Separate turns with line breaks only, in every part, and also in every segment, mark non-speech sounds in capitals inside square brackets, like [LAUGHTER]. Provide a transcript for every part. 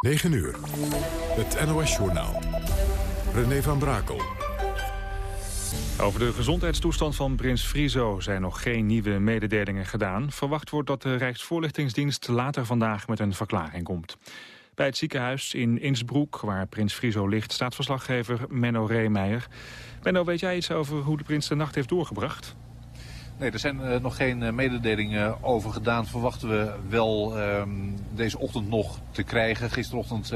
9 uur. Het NOS-journaal. René van Brakel.
Over de gezondheidstoestand van prins Friso zijn nog geen nieuwe mededelingen gedaan. Verwacht wordt dat de Rijksvoorlichtingsdienst later vandaag met een verklaring komt. Bij het ziekenhuis in Innsbruck, waar prins Friso ligt, staat verslaggever Menno Reemeijer. Menno, weet jij iets over hoe de prins de nacht heeft doorgebracht?
Nee, er zijn uh, nog geen uh, mededelingen over gedaan. Verwachten we wel uh, deze ochtend nog te krijgen. Gisterochtend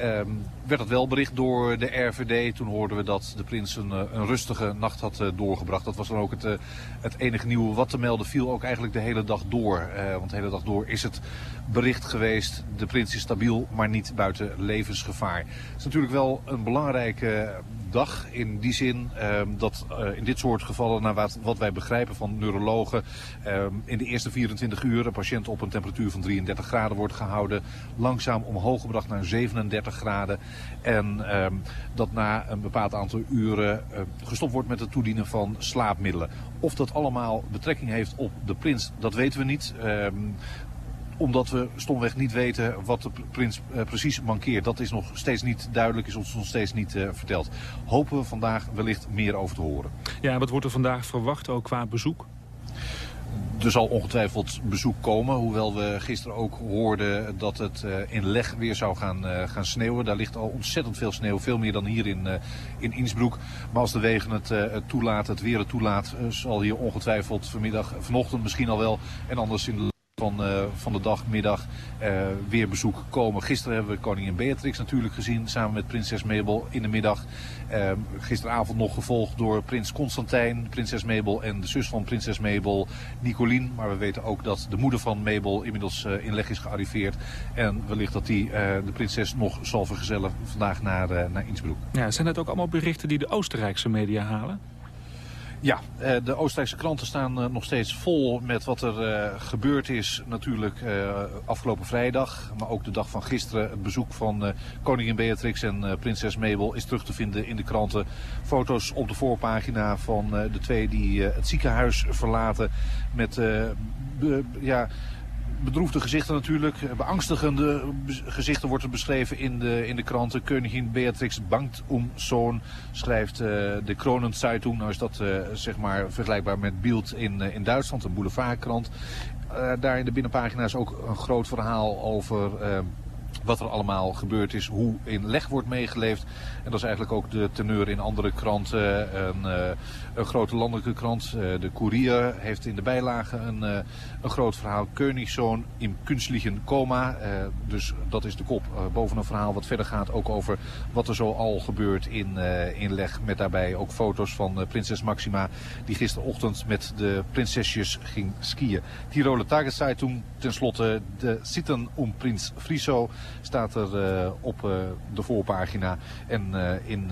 uh, werd het wel bericht door de RVD. Toen hoorden we dat de prins een, een rustige nacht had doorgebracht. Dat was dan ook het, het enige nieuwe wat te melden. Viel ook eigenlijk de hele dag door. want de hele dag door is het bericht geweest. De prins is stabiel, maar niet buiten levensgevaar. Het is natuurlijk wel een belangrijke dag. In die zin uh, dat in dit soort gevallen, naar wat, wat wij begrijpen van neurologen, uh, in de eerste 24 uur een patiënt op een temperatuur van 33 graden wordt gehouden. Langzaam omhoog gebracht naar 37 graden. En ehm, dat na een bepaald aantal uren eh, gestopt wordt met het toedienen van slaapmiddelen. Of dat allemaal betrekking heeft op de prins, dat weten we niet. Ehm, omdat we stomweg niet weten wat de prins uh, precies mankeert. Dat is nog steeds niet duidelijk, is ons nog steeds niet uh, verteld. Hopen we vandaag wellicht meer over te horen.
Ja, wat wordt er vandaag verwacht ook qua bezoek?
Er zal ongetwijfeld bezoek komen, hoewel we gisteren ook hoorden dat het uh, in Leg weer zou gaan, uh, gaan sneeuwen. Daar ligt al ontzettend veel sneeuw, veel meer dan hier in, uh, in Innsbruck. Maar als de wegen het, toelaten, het weer het toelaat, zal hier ongetwijfeld vanmiddag, vanochtend misschien al wel en anders in de van, uh, van de dag, middag uh, weer bezoek komen. Gisteren hebben we koningin Beatrix natuurlijk gezien samen met prinses Mabel in de middag. Uh, gisteravond nog gevolgd door prins Constantijn, prinses Mabel en de zus van prinses Mabel, Nicolien. Maar we weten ook dat de moeder van Mabel inmiddels in leg is gearriveerd. En wellicht dat die de prinses nog zal vergezellen vandaag naar, naar Innsbruck.
Ja, zijn dat ook allemaal berichten die de Oostenrijkse media halen?
Ja, eh, de Oostenrijkse kranten staan eh, nog steeds vol met wat er eh, gebeurd is natuurlijk afgelopen vrijdag. Maar ook de dag van gisteren. Het bezoek van koningin Beatrix en prinses Mabel is terug te vinden in de kranten. Foto's op de voorpagina van de twee die het ziekenhuis verlaten met ja, bedroefde gezichten natuurlijk. Beangstigende gezichten wordt er beschreven in de, in de kranten. Koningin Beatrix bangt om zoon, schrijft uh, de Kronenzeitung. Nou is dat uh, zeg maar vergelijkbaar met Bild in, in Duitsland, een boulevardkrant. daar in de binnenpagina is ook een groot verhaal over wat er allemaal gebeurd is, hoe in leg wordt meegeleefd. En dat is eigenlijk ook de teneur in andere kranten. Een grote landelijke krant, uh, de Courier, heeft in de bijlage een, uh, een groot verhaal. Koningszoon in kunstlichen coma. dus dat is de kop boven een verhaal wat verder gaat ook over wat er zo al gebeurt in, in leg. Met daarbij ook foto's van prinses Maxima die gisterochtend met de prinsesjes ging skiën. Tiroler Tageszeitung, tenslotte de Sitten om Prins Friso staat er op de voorpagina. En in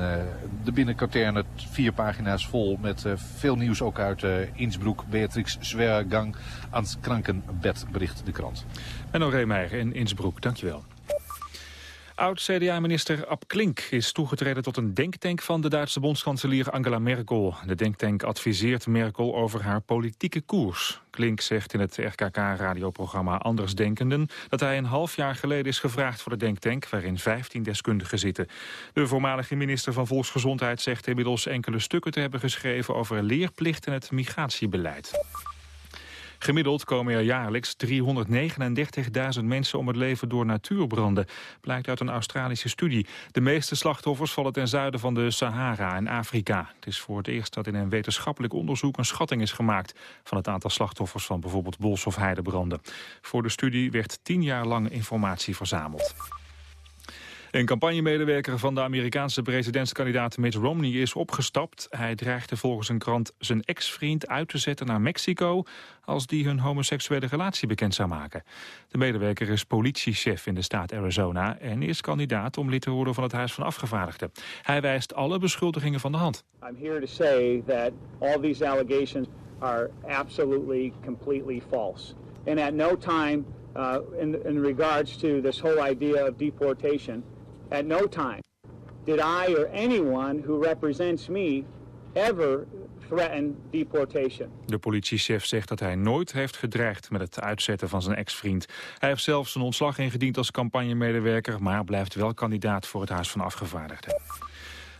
de binnenkaterne vier pagina's vol met veel nieuws ook uit Innsbruck. Beatrix Zwergang ans Krankenbed bericht de krant.
En Reemeijer in Innsbruck, dankjewel. Oud-CDA-minister Ab Klink is toegetreden tot een denktank van de Duitse bondskanselier Angela Merkel. De denktank adviseert Merkel over haar politieke koers. Klink zegt in het RKK-radioprogramma Andersdenkenden... dat hij een half jaar geleden is gevraagd voor de denktank... waarin 15 deskundigen zitten. De voormalige minister van Volksgezondheid zegt inmiddels enkele stukken te hebben geschreven... over leerplicht en het migratiebeleid. Gemiddeld komen er jaarlijks 339.000 mensen om het leven door natuurbranden. Blijkt uit een Australische studie. De meeste slachtoffers vallen ten zuiden van de Sahara en Afrika. Het is voor het eerst dat in een wetenschappelijk onderzoek een schatting is gemaakt... van het aantal slachtoffers van bijvoorbeeld bos- of heidebranden. Voor de studie werd tien jaar lang informatie verzameld. Een campagnemedewerker van de Amerikaanse presidentskandidaat Mitt Romney is opgestapt. Hij dreigde volgens een krant zijn ex-vriend uit te zetten naar Mexico... als die hun homoseksuele relatie bekend zou maken. De medewerker is politiechef in de staat Arizona... en is kandidaat om lid te worden van het Huis van Afgevaardigden. Hij wijst alle beschuldigingen van de hand.
I'm here to say that all these allegations are absolutely, completely false. And at no time uh, in, in regards to this whole idea of deportation... At no time did I or anyone who represents me ever threaten deportation.
De politiechef zegt dat hij nooit heeft gedreigd met het uitzetten van zijn ex-vriend. Hij heeft zelfs zijn ontslag ingediend als campagnemedewerker... maar blijft wel kandidaat voor het Huis van Afgevaardigden.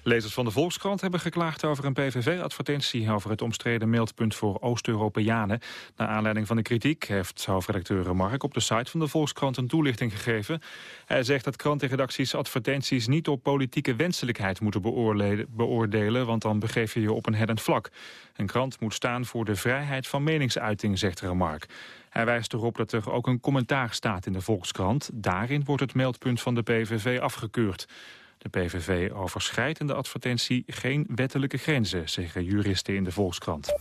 Lezers van de Volkskrant hebben geklaagd over een PVV-advertentie... over het omstreden meldpunt voor Oost-Europeanen. Naar aanleiding van de kritiek heeft hoofdredacteur Mark op de site van de Volkskrant een toelichting gegeven. Hij zegt dat krantenredacties advertenties niet op politieke wenselijkheid moeten beoordelen... want dan begeef je je op een hellend vlak. Een krant moet staan voor de vrijheid van meningsuiting, zegt Remark. Hij wijst erop dat er ook een commentaar staat in de Volkskrant. Daarin wordt het meldpunt van de PVV afgekeurd. De PVV overschrijdt in de advertentie geen wettelijke grenzen, zeggen juristen in de Volkskrant.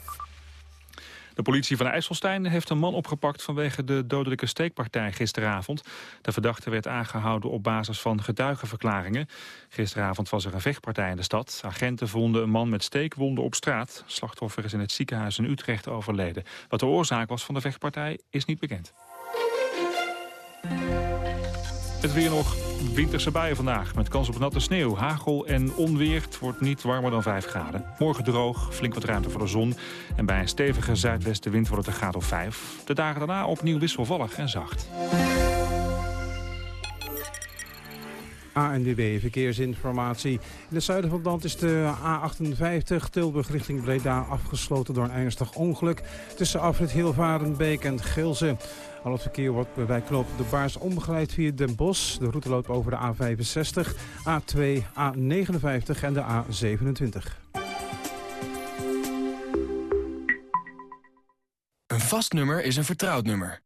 De politie van IJsselstein heeft een man opgepakt vanwege de dodelijke steekpartij gisteravond. De verdachte werd aangehouden op basis van getuigenverklaringen. Gisteravond was er een vechtpartij in de stad. Agenten vonden een man met steekwonden op straat. Slachtoffer is in het ziekenhuis in Utrecht overleden. Wat de oorzaak was van de vechtpartij is niet bekend. Het weer nog winterse buien vandaag. Met kans op natte sneeuw, hagel en onweer. Het wordt niet warmer dan 5 graden. Morgen droog, flink wat ruimte voor de zon. En bij een stevige zuidwestenwind wordt het een graad of 5. De dagen daarna opnieuw wisselvallig en zacht.
ANWB Verkeersinformatie. In het zuiden van het land is de A58 Tilburg richting Breda afgesloten door een ernstig ongeluk. Tussen afrit Hilvarenbeek en Geelze. Al het verkeer wordt bij knoop de Baars omgeleid via Den Bosch. De route loopt over de A65, A2, A59 en de A27.
Een vast nummer is een vertrouwd nummer.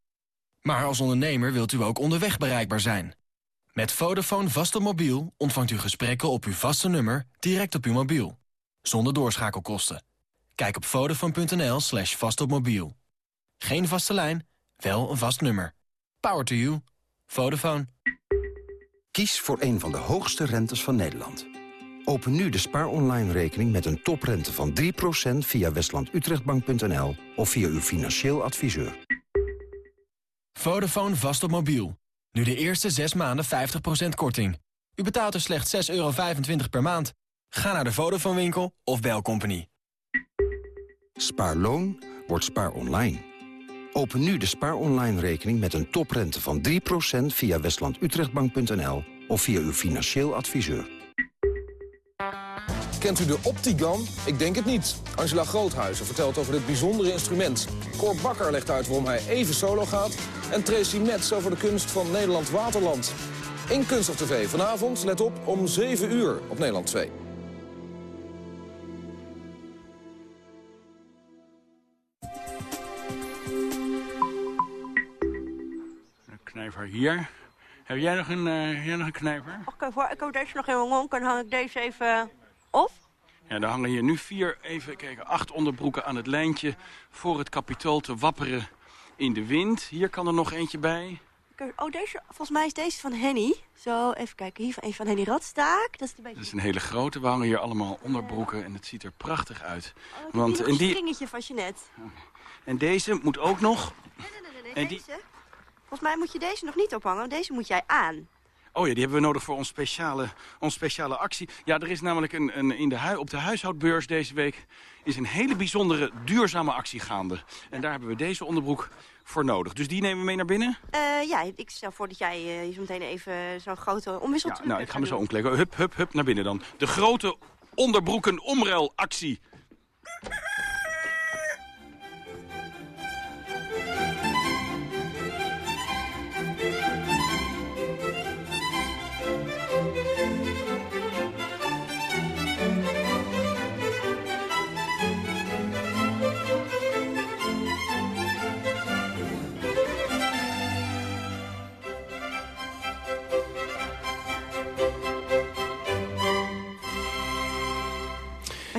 Maar als ondernemer wilt u ook onderweg bereikbaar zijn. Met Vodafone vast mobiel ontvangt u gesprekken op uw vaste nummer direct op uw mobiel. Zonder doorschakelkosten. Kijk op vodafone.nl slash vastopmobiel. Geen vaste lijn, wel een vast nummer. Power to you. Vodafone.
Kies voor een van de hoogste rentes van Nederland. Open nu de Spaar Online rekening met een toprente van 3% via westlandutrechtbank.nl of via uw financieel adviseur.
Vodafone vast op mobiel. Nu de eerste 6 maanden 50% korting. U betaalt er slechts 6,25 euro per maand. Ga naar de Vodafone winkel of bel Company.
Spaarloon wordt spaar online. Open nu de Spaar Online rekening met een toprente van 3% via westlandutrechtbank.nl of via uw financieel adviseur.
Kent u de Optigan? Ik denk het niet. Angela Groothuizen vertelt over dit bijzondere instrument. Cor Bakker legt uit waarom hij even solo gaat. En Tracy Metz over de kunst van Nederland Waterland. In Kunst of TV vanavond, let op, om 7 uur op Nederland 2.
Knijper hier. Heb jij nog een, uh, jij nog een knijper?
Oké, voor ik heb deze nog in mijn mond. Dan hang ik deze even op.
Ja, daar hangen hier nu vier, even kijken, acht onderbroeken aan het lijntje... voor het kapitool te wapperen in de wind. Hier kan er nog eentje bij.
Oh, deze, volgens mij is deze van Henny. Zo, even kijken. Hier van, een van Henny Radstaak. Dat is, een beetje...
dat is een hele grote. We hangen hier allemaal onderbroeken en het ziet er prachtig uit.
Oh, Want, en die... een stringetje van Jeanette.
En deze moet ook nog...
Nee, nee, nee, nee. En die... Volgens mij moet je deze nog niet ophangen, deze moet jij aan.
Oh ja, die hebben we nodig voor ons speciale, ons speciale actie. Ja, er is namelijk een, een, in de hui, op de huishoudbeurs deze week... is een hele bijzondere duurzame actie gaande. En daar hebben we deze onderbroek voor nodig. Dus die nemen we mee naar binnen?
Uh, ja, ik stel voor dat jij uh, je zo meteen even zo'n grote omwisselt.
Ja, nou, ik ga me zo omkleden. Hup, hup, hup, naar binnen dan. De grote onderbroeken omruilactie.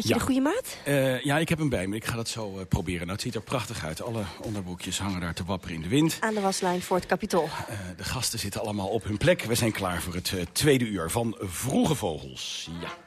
Je ja. de goede maat?
Uh, ja, ik heb hem bij me. Ik ga dat zo uh, proberen. Nou, het ziet er prachtig uit. Alle onderbroekjes hangen daar te wapperen in de wind.
Aan de waslijn voor het kapitol. Uh,
de gasten zitten allemaal op hun plek. We zijn klaar voor het tweede uur van Vroege Vogels. Ja.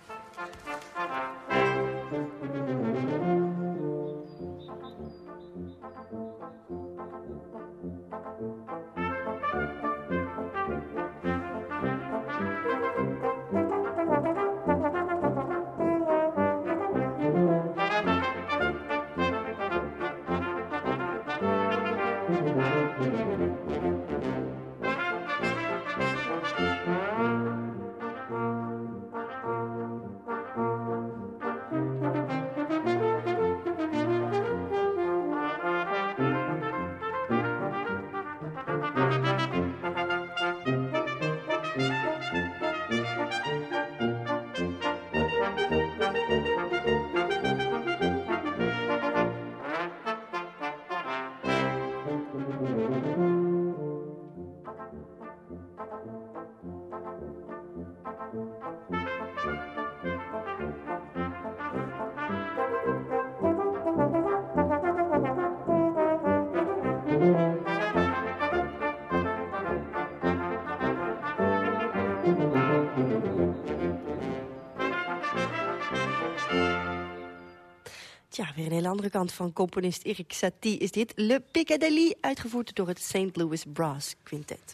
Hele andere kant van componist Erik Satie is dit. Le Piccadilly, uitgevoerd door het St. Louis Brass Quintet.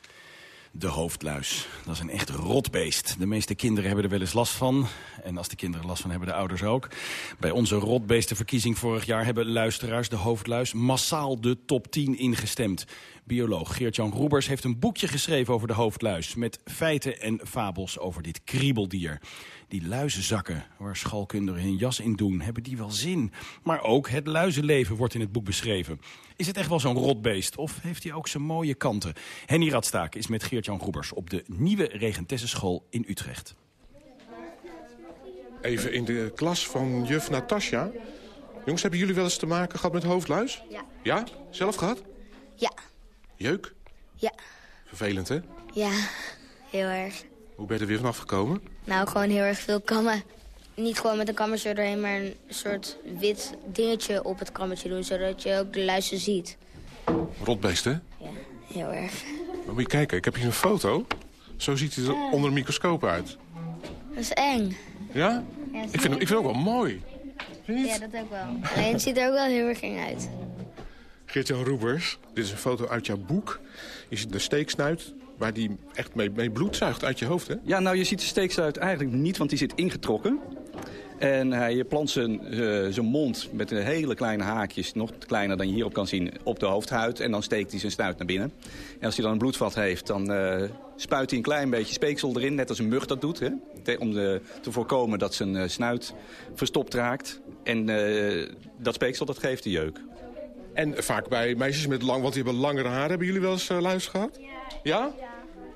De hoofdluis. Dat is een echt rotbeest. De meeste kinderen hebben er wel eens last van. En als de kinderen last van hebben, de ouders ook. Bij onze rotbeestenverkiezing vorig jaar hebben luisteraars de hoofdluis massaal de top 10 ingestemd. Bioloog Geert-Jan Roebers heeft een boekje geschreven over de hoofdluis... met feiten en fabels over dit kriebeldier. Die luizenzakken waar schalkunderen hun jas in doen, hebben die wel zin? Maar ook het luizenleven wordt in het boek beschreven. Is het echt wel zo'n rotbeest of heeft hij ook zijn mooie kanten? Henny Radstaak is met Geert-Jan Roebers op de nieuwe Regentessenschool in Utrecht.
Even in de klas van juf Natasja. Jongens, hebben jullie wel eens te maken gehad met hoofdluis?
Ja.
Ja? Zelf gehad?
Ja.
Jeuk?
Ja.
Vervelend, hè?
Ja, heel erg.
Hoe ben je er weer vanaf gekomen?
Nou, gewoon heel erg veel kammen. Niet gewoon met een kammertje doorheen, maar een soort wit dingetje op het kammertje doen... zodat je ook de luister ziet.
Rotbeest, hè?
Ja, heel erg.
Maar moet je kijken, ik heb hier een foto. Zo ziet hij er onder een microscoop uit.
Dat is eng.
Ja?
Ja,
Ik vind, hem, ik vind hem ook wel mooi.
Ja, dat ook wel. Alleen het ziet er ook wel heel erg eng uit.
Geert-Jan Roebers, dit is een foto uit jouw boek. Je ziet de steeksnuit waar die echt mee, mee bloed zuigt uit je hoofd, hè?
Ja, nou, je ziet de steekstuit eigenlijk niet, want die zit ingetrokken. En hij plant zijn, eh, zijn mond met een hele kleine haakjes, nog kleiner dan je hierop kan zien, op de hoofdhuid. En dan steekt hij zijn snuit naar binnen. En als hij dan een bloedvat heeft, dan eh, spuit hij een klein beetje speeksel erin, net als een mug dat doet. Hè? Om te voorkomen dat zijn eh, snuit verstopt raakt. En dat speeksel, dat geeft de jeuk.
En vaak bij meisjes met lang, want die hebben langere haren. Hebben jullie wel eens uh, luis gehad? Ja.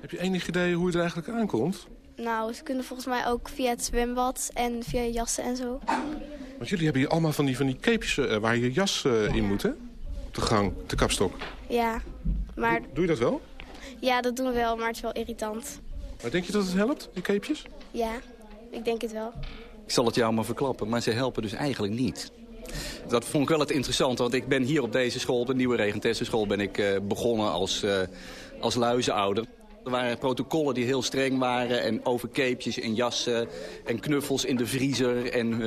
Heb je enig idee hoe je er eigenlijk aankomt?
Nou, ze kunnen volgens mij ook via het zwembad en via jassen en zo.
Want jullie hebben hier allemaal van die, van die cape's uh, waar je jas uh, in moet, hè? Op de gang, de kapstok.
Ja, maar...
Doe je dat wel?
Ja, dat doen we wel, maar het is wel irritant.
Maar denk je dat het helpt, die capejes?
Ja, ik denk het wel.
Ik zal het jou maar verklappen, maar ze helpen dus eigenlijk niet. Dat vond ik wel het interessante, want ik ben hier op deze school, op de nieuwe Regentessenschool, ben ik uh, begonnen als, uh, als luizenouder. Er waren protocollen die heel streng waren en over capejes en jassen en knuffels in de vriezer en uh,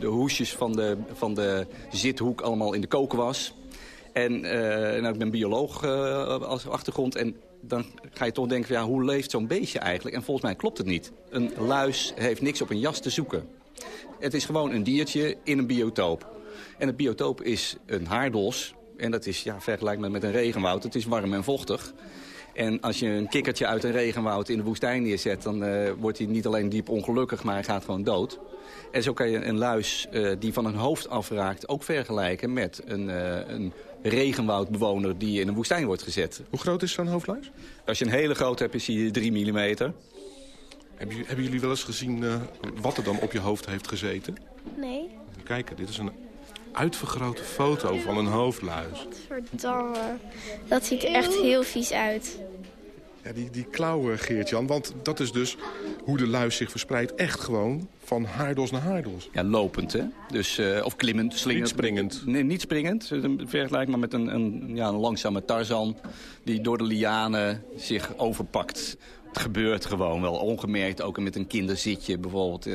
de hoesjes van de, van de zithoek allemaal in de kokenwas. En nou, ik ben bioloog als achtergrond en dan ga je toch denken, ja, hoe leeft zo'n beestje eigenlijk? En volgens mij klopt het niet. Een luis heeft niks op een jas te zoeken. Het is gewoon een diertje in een biotoop. En het biotoop is een haardos. En dat is ja, vergelijkbaar met een regenwoud. Het is warm en vochtig. En als je een kikkertje uit een regenwoud in de woestijn neerzet... dan uh, wordt hij niet alleen diep ongelukkig, maar hij gaat gewoon dood. En zo kan je een luis uh, die van een hoofd afraakt ook vergelijken met een, uh, een regenwoudbewoner die in een woestijn wordt gezet.
Hoe groot is zo'n hoofdluis?
Als je een hele grote hebt, is hij 3 mm.
Hebben, hebben jullie wel eens gezien uh, wat er dan op je hoofd heeft gezeten?
Nee.
Kijk, dit is een uitvergrote foto van een hoofdluis.
Verdamme. Dat ziet er echt heel vies uit.
Ja, die, die klauwen, Geert-Jan, want dat is dus hoe de luis zich verspreidt. Echt gewoon van haardos naar haardos.
Ja, lopend, hè? Dus, uh, of klimmend, slingend.
Niet springend.
Nee, niet springend. Vergelijk maar met een, een, ja, een langzame tarzan die door de lianen zich overpakt. Het gebeurt gewoon wel, ongemerkt. Ook met een kinderzitje bijvoorbeeld.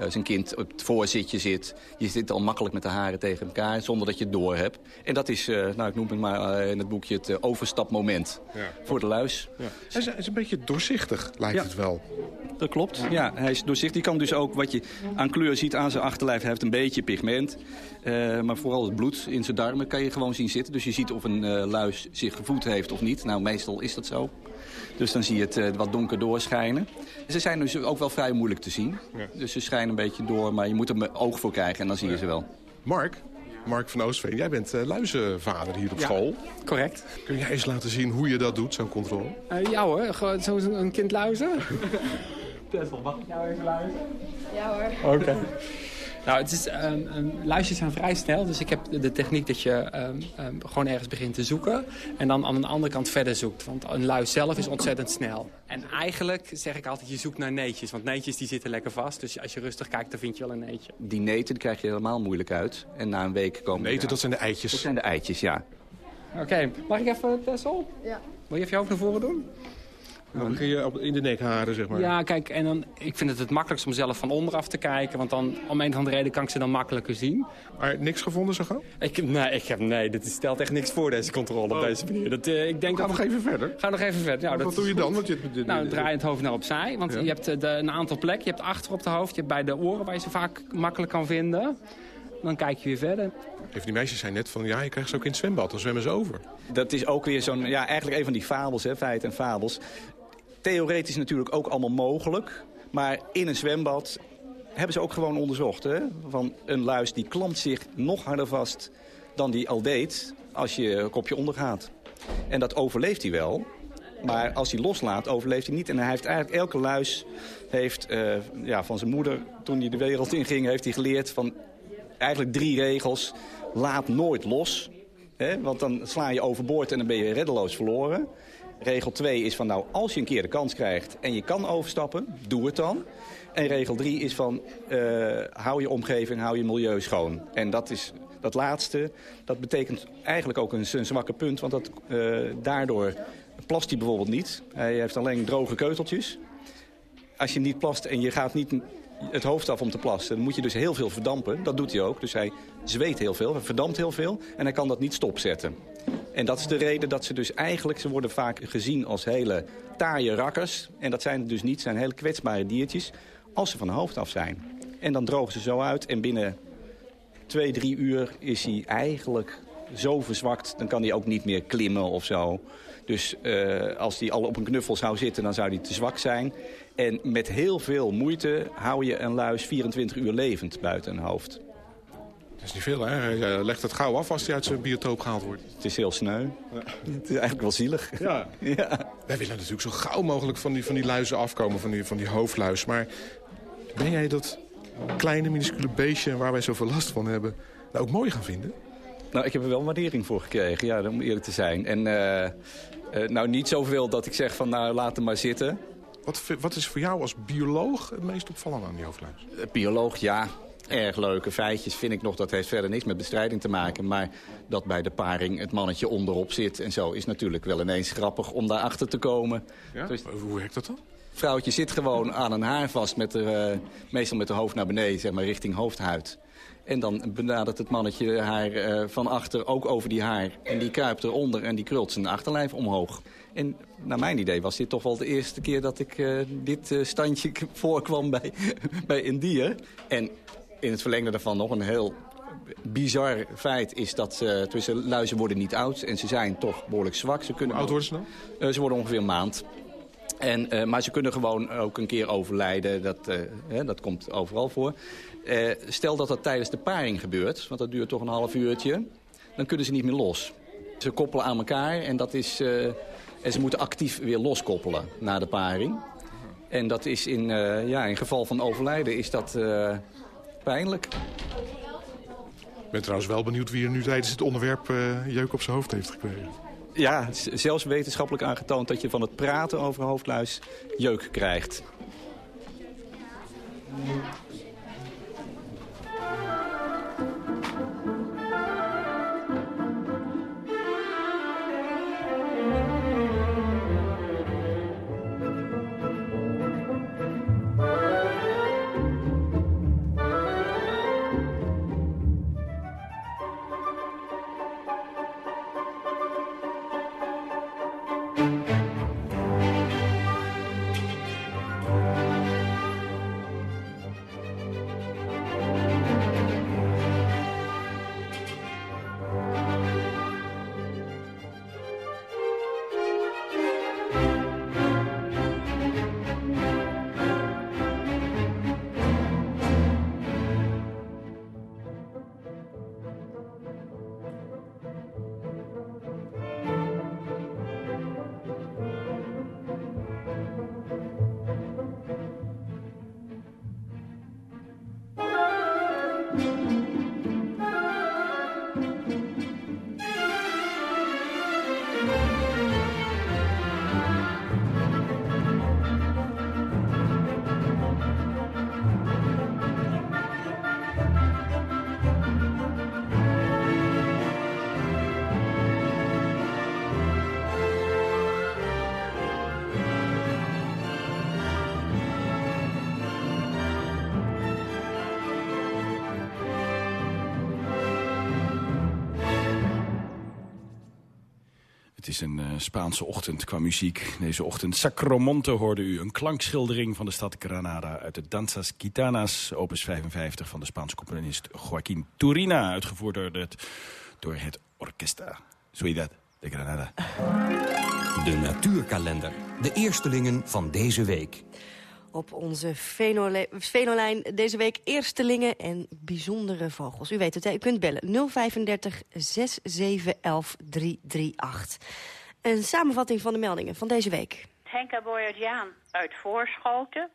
Als een kind op het voorzitje zit, je zit al makkelijk met de haren tegen elkaar... zonder dat je het door hebt. En dat is, uh, nou, ik noem het maar uh, in het boekje het overstapmoment
ja.
voor de luis.
Ja. Hij, is, hij, is, een beetje doorzichtig, lijkt
ja.
het wel.
Dat klopt, ja. Hij is doorzichtig. Die kan dus ook, wat je aan kleur ziet aan zijn achterlijf, hij heeft een beetje pigment. maar vooral het bloed in zijn darmen kan je gewoon zien zitten. Dus je ziet of een luis zich gevoed heeft of niet. Nou, meestal is dat zo. Dus dan zie je het uh, wat donker doorschijnen. Ze zijn dus ook wel vrij moeilijk te zien. Ja. Dus ze schijnen een beetje door, maar je moet er een oog voor krijgen en dan zie je ze wel.
Mark, Mark van Oostveen, jij bent uh, luizenvader hier op
ja,
school.
correct.
Kun jij eens laten zien hoe je dat doet, zo'n controle?
Uh, ja hoor, gewoon zo'n kind luizen. Tessel, mag ik jou even luizen?
Ja hoor.
Oké. Okay. [LAUGHS] Nou, het is, um, um, luisters zijn vrij snel, dus ik heb de techniek dat je um, gewoon ergens begint te zoeken... en dan aan de andere kant verder zoekt. Want een luis zelf is ontzettend snel. En eigenlijk zeg ik altijd, je zoekt naar neetjes. Want neetjes die zitten lekker vast, dus als je rustig kijkt, dan vind je wel een neetje.
Die neten krijg je helemaal moeilijk uit. En na een week komen...
Neten, dat zijn de eitjes?
Dat zijn de eitjes, ja.
Oké, okay. mag ik even, Tessel?
Ja.
Wil je even je hoofd naar voren doen?
Dan begin je op, in de nek haren, zeg maar.
Ja, kijk, en dan, ik vind het het makkelijkst om zelf van onderaf te kijken. Want dan, om een of andere reden kan ik ze dan makkelijker zien.
Maar niks gevonden zo gauw?
Ik, nee, ik heb, nee, dit stelt echt niks voor, deze controle op deze manier. Dat, eh, ik denk
Ga
dat,
nog even verder.
Ga nog even verder. Nou,
Wat doe je dan? Want je, dit-
Nou, draai het hoofd naar opzij. Want
Ja.
je hebt eh, de, een aantal plekken. Je hebt achter op de hoofd, je hebt bij de oren waar je ze vaak makkelijk kan vinden. Dan kijk je weer verder.
Even die meisjes zijn net van, ja, je krijgt ze ook in het zwembad. Dan zwemmen ze over.
Dat is ook weer zo'n, ja, eigenlijk een van die fabels, hè, feiten en fabels. Theoretisch natuurlijk ook allemaal mogelijk. Maar in een zwembad hebben ze ook gewoon onderzocht. Hè? Van een luis die klampt zich nog harder vast dan die al deed als je kopje ondergaat. En dat overleeft hij wel. Maar als hij loslaat, overleeft hij niet. En hij heeft eigenlijk, elke luis heeft eh, ja, van zijn moeder, toen hij de wereld inging, heeft hij geleerd van eigenlijk drie regels. Laat nooit los. Hè? Want dan sla je overboord en dan ben je reddeloos verloren. Regel 2 is van nou, als je een keer de kans krijgt en je kan overstappen, doe het dan. En regel 3 is van eh, hou je omgeving, hou je milieu schoon. En dat is dat laatste, dat betekent eigenlijk ook een, zwakke punt. Want dat, eh, daardoor plast hij bijvoorbeeld niet. Hij heeft alleen droge keuteltjes. Als je niet plast en je gaat niet het hoofd af om te plassen... dan moet je dus heel veel verdampen. Dat doet hij ook. Dus hij zweet heel veel, hij verdampt heel veel... en hij kan dat niet stopzetten. En dat is de reden dat ze dus eigenlijk... ze worden vaak gezien als hele taaie rakkers. En dat zijn het dus niet, zijn hele kwetsbare diertjes... als ze van het hoofd af zijn. En dan drogen ze zo uit en binnen twee, drie uur is hij eigenlijk zo verzwakt... dan kan hij ook niet meer klimmen of zo. Dus eh, als hij al op een knuffel zou zitten, dan zou hij te zwak zijn. En met heel veel moeite hou je een luis 24 uur levend buiten een hoofd.
Dat is niet veel, hè? Hij eh, legt het gauw af als hij uit zijn biotoop gehaald wordt.
Het is heel sneu. Het is eigenlijk wel zielig.
Ja. [LAUGHS]
ja.
Wij willen natuurlijk zo gauw mogelijk van die, van die luizen afkomen, van die, van die hoofdluis. Maar ben jij dat kleine, minuscule beestje waar wij zoveel last van hebben... nou ook mooi gaan vinden?
Nou, ik heb er wel waardering voor gekregen, ja, om eerlijk te zijn. En eh, eh, nou, niet zoveel dat ik zeg van, nou, laat hem maar zitten.
Wat, wat is voor jou als bioloog het meest opvallende aan die hoofdluis?
Eh, Bioloog, ja. Erg leuke feitjes vind ik nog. Dat heeft verder niks met bestrijding te maken. Maar dat bij de paring het mannetje onderop zit en zo... is natuurlijk wel ineens grappig om daarachter te komen.
Ja?
Dus-
Hoe werkt dat dan?
vrouwtje zit gewoon aan een haar vast, met de, eh, meestal met de hoofd naar beneden, zeg maar richting hoofdhuid. En dan benadert het mannetje haar eh, van achter ook over die haar. En die kruipt eronder en die krult zijn achterlijf omhoog. En naar mijn idee was dit toch wel de eerste keer dat ik eh, dit eh, standje [LAUGHS] voorkwam bij, [LAUGHS] bij een dier. En in het verlengde daarvan nog een heel bizar feit is dat ze, tussen luizen worden niet oud en ze zijn toch behoorlijk zwak. Ze kunnen
Hoe oud worden ze dan?
Eh, ze worden ongeveer een maand. En, eh, maar ze kunnen gewoon ook een keer overlijden. Dat, eh, hè, dat komt overal voor. Eh, stel dat dat tijdens de paring gebeurt, want dat duurt toch een half uurtje. Dan kunnen ze niet meer los. Ze koppelen aan elkaar en, dat is, eh, en ze moeten actief weer loskoppelen na de paring. En dat is in, eh, ja, in geval van overlijden is dat eh, pijnlijk.
Ik ben trouwens wel benieuwd wie er nu tijdens het onderwerp eh, jeuk op zijn hoofd heeft gekregen.
Ja, zelfs wetenschappelijk aangetoond dat je van het praten over hoofdluis jeuk krijgt.
Is een uh, Spaanse ochtend qua muziek. Deze ochtend Sacromonte hoorde u een klankschildering van de stad Granada... uit de Danzas Gitanas, opus 55 van de Spaanse componist Joaquín Turina... uitgevoerd door het, door het de Granada.
De natuurkalender. De eerstelingen van deze week
op onze Venolijn deze week eerstelingen en bijzondere vogels. U weet het, hè? u kunt bellen 035 6711 338. Een samenvatting van de meldingen van deze week.
Henka Boyardjaan uit Voorschoten.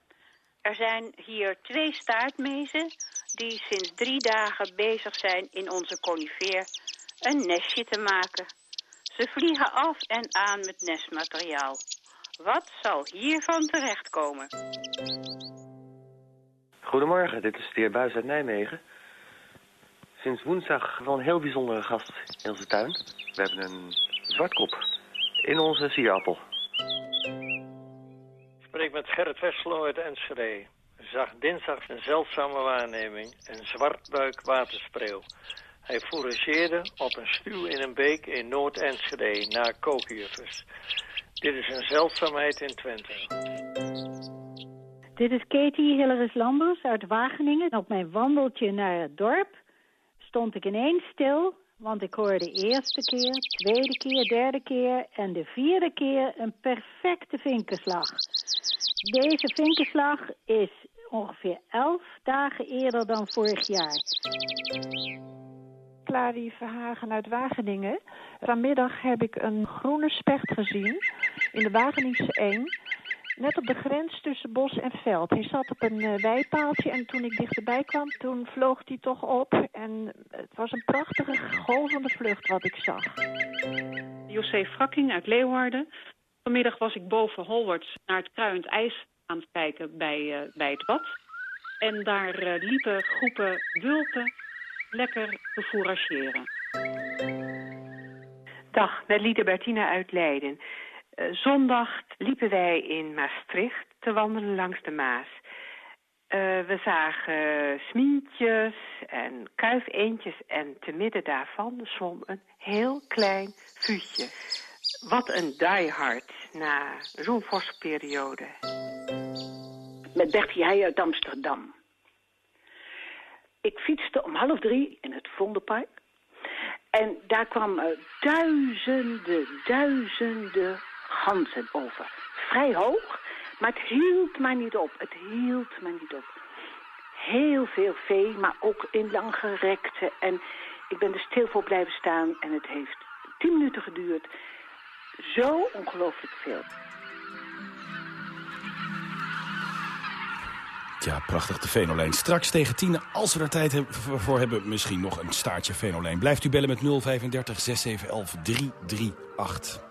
Er zijn hier twee staartmezen die sinds drie dagen bezig zijn in onze conifeer een nestje te maken. Ze vliegen af en aan met nestmateriaal. Wat zal hiervan terechtkomen?
Goedemorgen, dit is de heer Buis uit Nijmegen. Sinds woensdag wel een heel bijzondere gast in onze tuin. We hebben een zwartkop in onze sierappel.
Ik spreek met Gerrit Wesselo uit Enschede. Zag dinsdag een zeldzame waarneming, een zwartbuik waterspreeuw. Hij fourageerde op een stuw in een beek in Noord-Enschede na kookjuffers. Dit is een zeldzaamheid in Twente.
Dit is Katie Hilleris Lambers uit Wageningen. Op mijn wandeltje naar het dorp stond ik ineens stil... want ik hoorde eerste keer, tweede keer, derde keer... en de vierde keer een perfecte vinkenslag. Deze vinkenslag is ongeveer elf dagen eerder dan vorig jaar.
Clary Verhagen uit Wageningen. Vanmiddag heb ik een groene specht gezien in de Wageningse 1. Net op de grens tussen bos en veld. Hij zat op een uh, weipaaltje en toen ik dichterbij kwam, toen vloog hij toch op. En het was een prachtige golvende vlucht wat ik zag.
José Frakking uit Leeuwarden. Vanmiddag was ik boven Holwarts naar het kruiend ijs aan het kijken bij, uh, bij het bad. En daar uh, liepen groepen wulpen lekker te fourageren.
Dag, met Liede Bertina uit Leiden. Uh, zondag liepen wij in Maastricht te wandelen langs de Maas. Uh, we zagen smientjes en kuifeentjes en te midden daarvan zwom een heel klein vuurtje. Wat een diehard na zo'n forse periode.
Met Bertie Heijer uit Amsterdam. Ik fietste om half drie in het Vondelpark. En daar kwamen duizenden, duizenden ganzen over. Vrij hoog, maar het hield maar niet op. Het hield maar niet op. Heel veel vee, maar ook in langgerekte. En ik ben er stil voor blijven staan en het heeft tien minuten geduurd. Zo ongelooflijk veel.
Ja, prachtig de Venolijn. Straks tegen tien, als we er tijd voor hebben, misschien nog een staartje Venolijn. Blijft u bellen met 035 6711 338.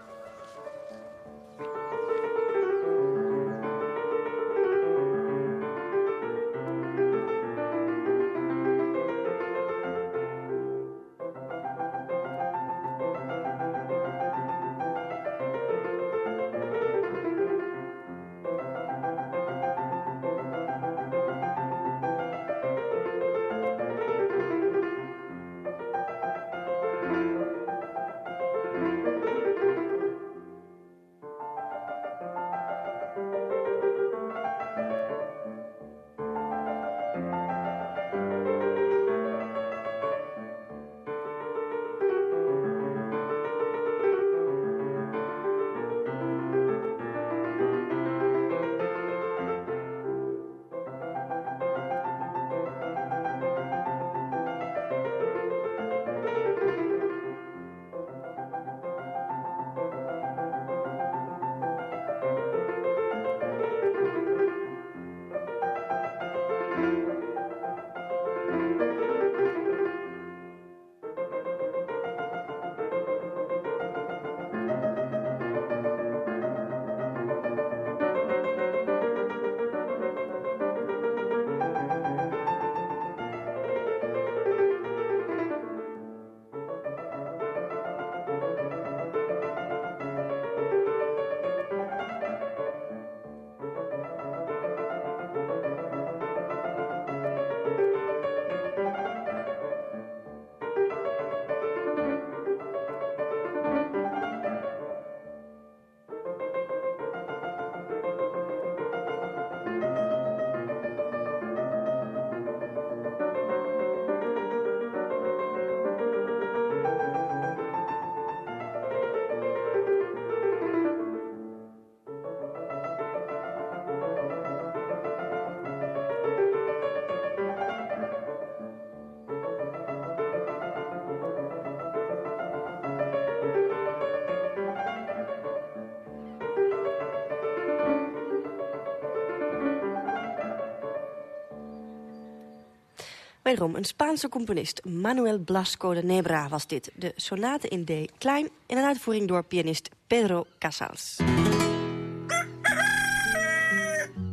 Wederom een Spaanse componist, Manuel Blasco de Nebra was dit. De sonate in D klein en een uitvoering door pianist Pedro Casals.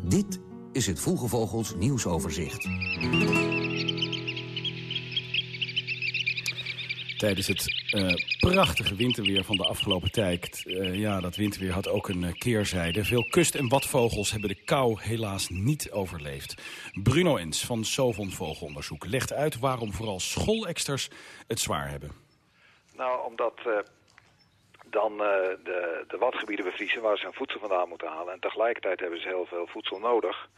Dit is het Vroege Vogels nieuwsoverzicht.
Tijdens het uh, prachtige winterweer van de afgelopen tijd. Uh, ja, dat winterweer had ook een uh, keerzijde. Veel kust- en watvogels hebben de kou helaas niet overleefd. Bruno Ens van Sovon Vogelonderzoek legt uit waarom vooral schooleksters het zwaar hebben.
Nou, omdat dan de, de watgebieden bevriezen waar ze hun voedsel vandaan moeten halen. En tegelijkertijd hebben ze heel veel voedsel nodig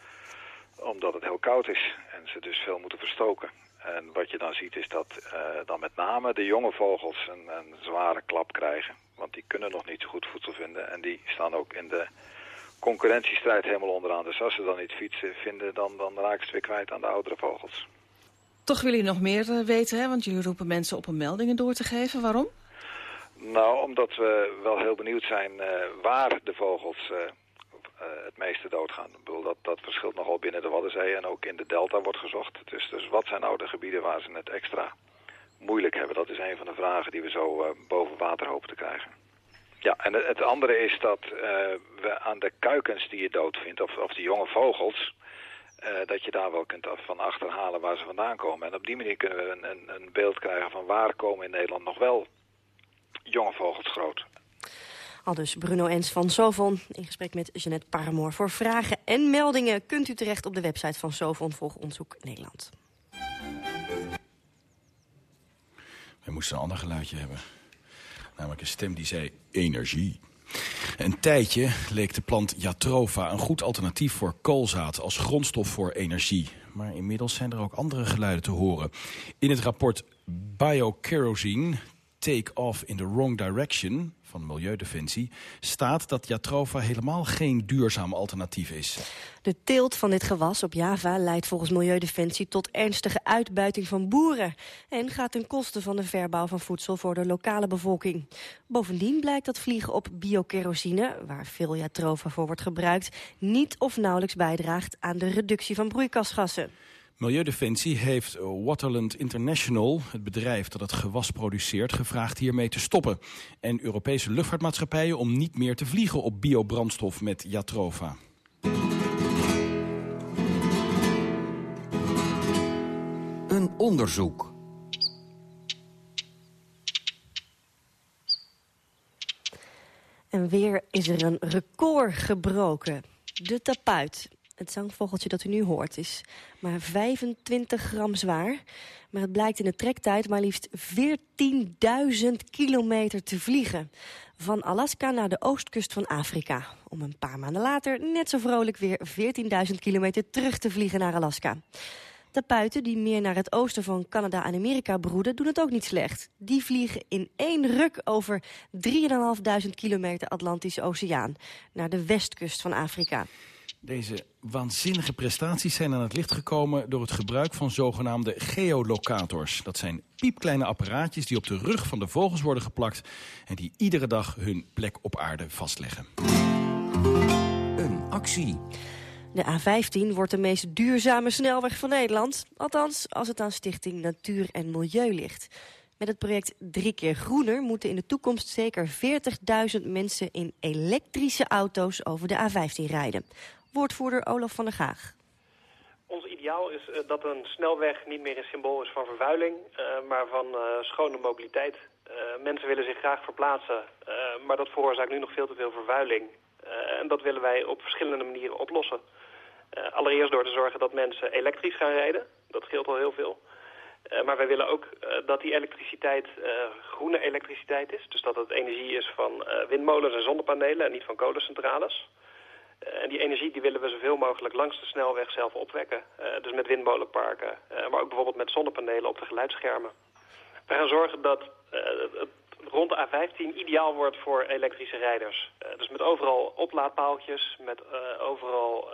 omdat het heel koud is en ze dus veel moeten verstoken. En wat je dan ziet is dat uh, dan met name de jonge vogels een, een, zware klap krijgen. Want die kunnen nog niet zo goed voedsel vinden. En die staan ook in de concurrentiestrijd helemaal onderaan. Dus als ze dan niet fietsen vinden, dan, dan raken ze weer kwijt aan de oudere vogels.
Toch willen jullie nog meer uh, weten, hè? want jullie roepen mensen op om meldingen door te geven. Waarom?
Nou, omdat we wel heel benieuwd zijn uh, waar de vogels uh, het meeste doodgaan. Bedoel, dat, dat verschilt nogal binnen de Waddenzee en ook in de delta wordt gezocht. Dus, dus wat zijn nou de gebieden waar ze het extra moeilijk hebben? Dat is een van de vragen die we zo uh, boven water hopen te krijgen. Ja, en het, andere is dat uh, we aan de kuikens die je doodvindt, of, of die jonge vogels... dat je daar wel kunt van achterhalen waar ze vandaan komen. En op die manier kunnen we een, een, een beeld krijgen van waar komen in Nederland nog wel jonge vogels groot.
Al dus Bruno Ens van Sovon in gesprek met Jeanette Paramoor. Voor vragen en meldingen kunt u terecht op de website van Sovon Vogelonderzoek Nederland.
We moesten een ander geluidje hebben. Namelijk een stem die zei energie. Een tijdje leek de plant Jatrova een goed alternatief voor koolzaad als grondstof voor energie. Maar inmiddels zijn er ook andere geluiden te horen. In het rapport Biokerosene, Take Off in the Wrong Direction van Milieudefensie staat dat Jatrova helemaal geen duurzaam alternatief is.
De teelt van dit gewas op Java leidt volgens Milieudefensie tot ernstige uitbuiting van boeren en gaat ten koste van de verbouw van voedsel voor de lokale bevolking. Bovendien blijkt dat vliegen op biokerosine, waar veel Jatrova voor wordt gebruikt, niet of nauwelijks bijdraagt aan de reductie van broeikasgassen.
Milieudefensie heeft Waterland International, het bedrijf dat het gewas produceert, gevraagd hiermee te stoppen. En Europese luchtvaartmaatschappijen om niet meer te vliegen op biobrandstof met Jatrova.
Een onderzoek.
En weer is er een record gebroken. De tapuit het zangvogeltje dat u nu hoort is maar 25 gram zwaar. Maar het blijkt in de trektijd maar liefst 14.000 kilometer te vliegen. Van Alaska naar de oostkust van Afrika. Om een paar maanden later net zo vrolijk weer 14.000 kilometer terug te vliegen naar Alaska. De puiten die meer naar het oosten van Canada en Amerika broeden... doen het ook niet slecht. Die vliegen in één ruk over 3.500 kilometer Atlantische Oceaan... naar de westkust van Afrika.
Deze waanzinnige prestaties zijn aan het licht gekomen door het gebruik van zogenaamde geolocators. Dat zijn piepkleine apparaatjes die op de rug van de vogels worden geplakt en die iedere dag hun plek op aarde vastleggen.
Een actie.
De A15 wordt de meest duurzame snelweg van Nederland. Althans, als het aan Stichting Natuur en Milieu ligt. Met het project Drie keer Groener moeten in de toekomst zeker 40.000 mensen in elektrische auto's over de A15 rijden woordvoerder Olaf van der Gaag.
Ons ideaal is uh, dat een snelweg niet meer een symbool is van vervuiling, uh, maar van uh, schone mobiliteit. mensen willen zich graag verplaatsen, maar dat veroorzaakt nu nog veel te veel vervuiling. en dat willen wij op verschillende manieren oplossen. allereerst door te zorgen dat mensen elektrisch gaan rijden. Dat scheelt al heel veel. maar wij willen ook dat die elektriciteit groene elektriciteit is. Dus dat het energie is van windmolens en zonnepanelen en niet van kolencentrales. Uh, en die energie die willen we zoveel mogelijk langs de snelweg zelf opwekken. Uh, dus met windmolenparken, uh, maar ook bijvoorbeeld met zonnepanelen op de geluidsschermen. We gaan zorgen dat het rond de A15 ideaal wordt voor elektrische rijders. dus met overal oplaadpaaltjes, met overal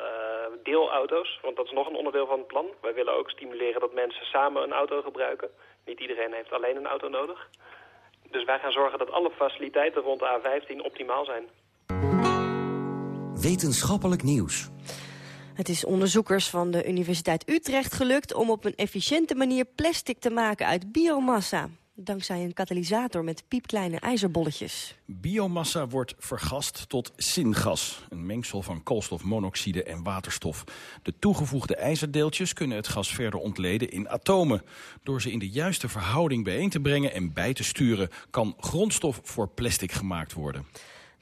deelauto's. Want dat is nog een onderdeel van het plan. Wij willen ook stimuleren dat mensen samen een auto gebruiken. Niet iedereen heeft alleen een auto nodig. Dus wij gaan zorgen dat alle faciliteiten rond de A15 optimaal zijn.
Wetenschappelijk nieuws.
Het is onderzoekers van de Universiteit Utrecht gelukt om op een efficiënte manier plastic te maken uit biomassa. Dankzij een katalysator met piepkleine ijzerbolletjes.
Biomassa wordt vergast tot syngas, een mengsel van koolstofmonoxide en waterstof. De toegevoegde ijzerdeeltjes kunnen het gas verder ontleden in atomen. Door ze in de juiste verhouding bijeen te brengen en bij te sturen... kan grondstof voor plastic gemaakt worden.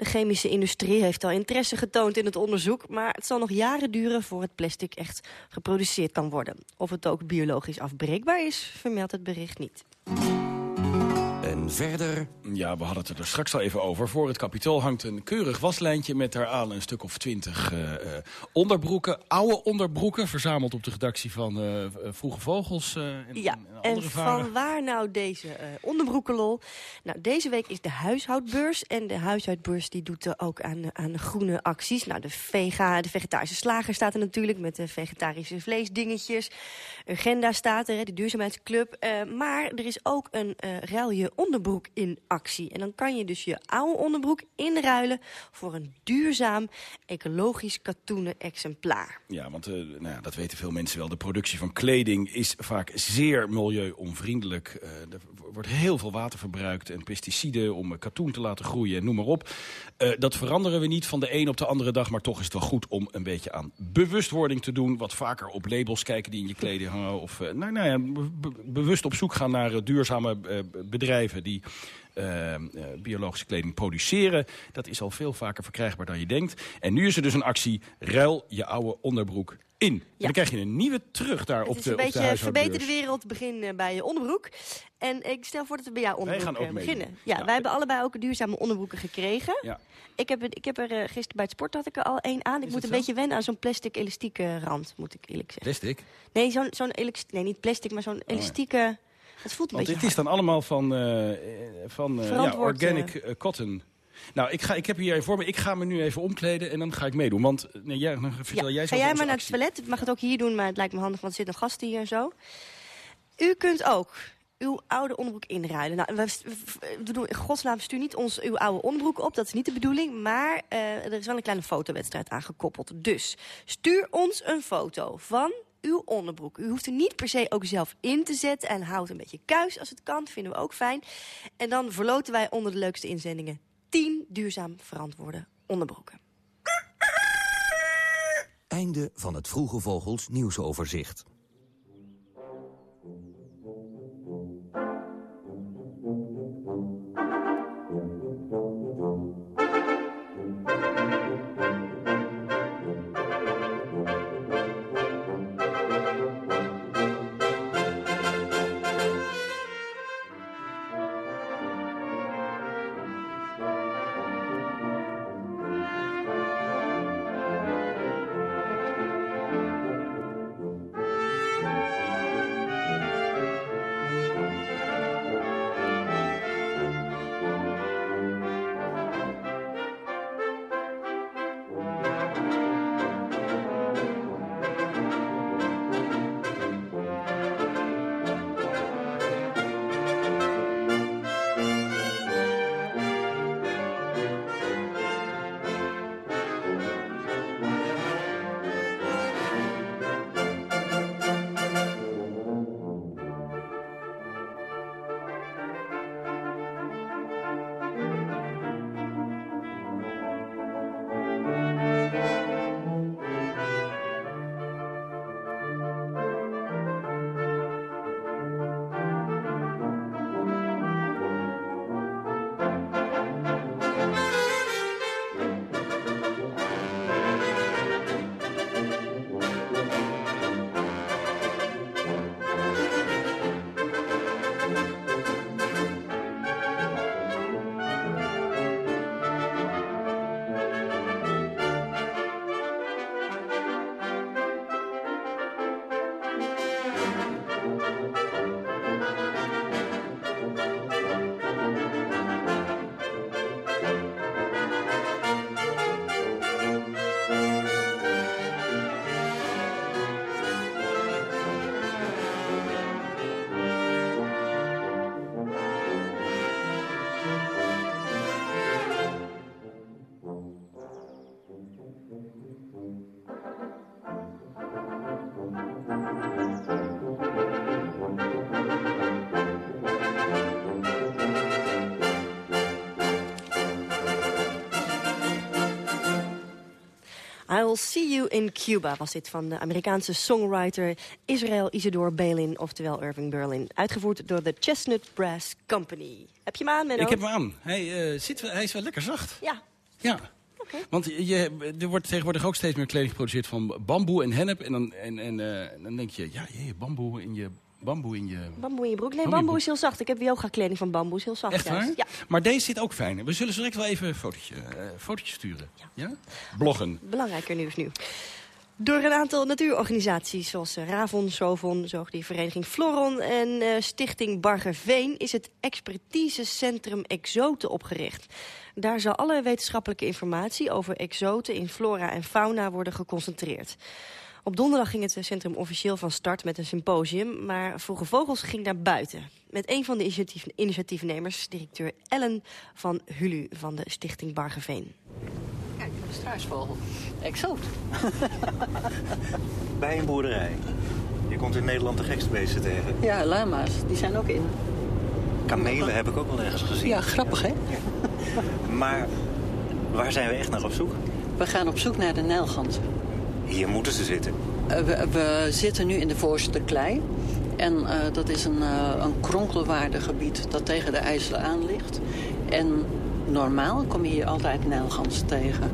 De chemische industrie heeft al interesse getoond in het onderzoek... maar het zal nog jaren duren voor het plastic echt geproduceerd kan worden. Of het ook biologisch afbreekbaar is, vermeldt het bericht niet.
Verder...
Ja, we hadden het er straks al even over. Voor het kapitool hangt een keurig waslijntje met daaraan een stuk of twintig uh, onderbroeken. Oude onderbroeken, verzameld op de redactie van uh, Vroege Vogels en,
ja, en, en van waar nou deze onderbroekenlol? Nou, deze week is de huishoudbeurs. En de huishoudbeurs die doet ook aan, aan groene acties. Nou, de, vega, de vegetarische slager staat er natuurlijk met de vegetarische vleesdingetjes. Agenda staat er, de duurzaamheidsclub. maar er is ook een ruil je onderbroek in actie. En dan kan je dus je oude onderbroek inruilen voor een duurzaam, ecologisch katoenen exemplaar.
Ja, want uh, nou ja, dat weten veel mensen wel. De productie van kleding is vaak zeer milieuonvriendelijk. Uh, er wordt heel veel water verbruikt en pesticiden om katoen te laten groeien en noem maar op. Dat veranderen we niet van de een op de andere dag, maar toch is het wel goed om een beetje aan bewustwording te doen. Wat vaker op labels kijken die in je kleding hangen. Of nou, nou ja, bewust op zoek gaan naar duurzame bedrijven die uh, biologische kleding produceren. Dat is al veel vaker verkrijgbaar dan je denkt. En nu is er dus een actie, ruil je oude onderbroek in. Dan krijg je een nieuwe terug daar op de,
een
beetje
verbeter de wereld, begin uh, bij je onderbroek. En ik stel voor dat we bij jouw onderbroek
gaan ook
beginnen. Ja, ja, wij hebben allebei ook duurzame onderbroeken gekregen. Ja. Ik, heb, ik heb er gisteren bij het sport had ik er al één aan. Ik
is
moet een
zo?
beetje wennen aan zo'n plastic elastieke rand, moet ik eerlijk zeggen.
Plastic?
Nee, zo'n zo'n nee, niet plastic, maar zo'n elastieke... Het voelt een
Want
beetje
dit is dan allemaal van, uh, van uh, ja, organic uh, cotton. Nou, ik, ga, ik heb hier voor me. Ik ga me nu even omkleden en dan ga ik meedoen. Want nee, ja, dan vertel
ja,
jij zo
Ga jij maar naar het toilet. Ik mag het ook hier doen, maar het lijkt me handig, want er zitten gasten hier en zo. U kunt ook uw oude onderbroek inruilen. Nou, we, we doen in godsnaam stuur niet ons uw oude onderbroek op. Dat is niet de bedoeling. Maar er is wel een kleine fotowedstrijd aangekoppeld. Dus stuur ons een foto van uw onderbroek. U hoeft er niet per se ook zelf in te zetten. En houd een beetje kuis als het kan. Vinden we ook fijn. En dan verloten wij onder de leukste inzendingen 10 duurzaam verantwoorde onderbroeken.
Einde van het Vroege Vogels nieuwsoverzicht.
I'll See You in Cuba was dit van de Amerikaanse songwriter Israel Isidore Balin, oftewel Irving Berlin. Uitgevoerd door de Chestnut Brass Company. Heb je hem aan, Menno?
Ik heb hem aan. Hij, eh, zit, hij is wel lekker zacht.
Ja.
Ja. Want je, er wordt tegenwoordig ook steeds meer kleding geproduceerd van bamboe en hennep. En dan, en, en, eh, dan denk je, ja, jee, bamboe in je... Bamboe in je...
Bamboe in je broek? Nee,
Bamboe
is heel zacht. Ik heb yoga kleding van bamboe, is heel zacht.
Echt waar?
Ja.
Maar deze zit ook fijn. We zullen zo direct wel even een fotootje, eh, fotootje sturen. Ja. Bloggen.
Belangrijker nieuws nu. Door een aantal natuurorganisaties zoals eh, Ravon, Sovon, Zoogdiervereniging Floron en eh, Stichting Bargerveen is het expertisecentrum Exoten opgericht. Daar zal alle wetenschappelijke informatie over exoten in flora en fauna worden geconcentreerd. Op donderdag ging het centrum officieel van start met een symposium, maar Vroege Vogels ging naar buiten. Met een van de initiatief initiatiefnemers, directeur Ellen van Hulu van de Stichting Bargerveen.
Kijk, een struisvogel. Exoot. [LAUGHS]
Bij een boerderij. Je komt in Nederland de gekste beesten tegen.
Ja, lama's. Die zijn ook in.
Kamelen heb ik ook wel ergens gezien.
Ja, grappig hè?
Maar waar zijn we echt naar op zoek?
We gaan op zoek naar de nijlganzen.
Hier moeten ze zitten.
Eh, we, we zitten nu in de voorste klei. En eh, dat is een, eh, een kronkelwaardig gebied dat tegen de IJssel aan ligt. En normaal kom je hier altijd nijlganzen tegen.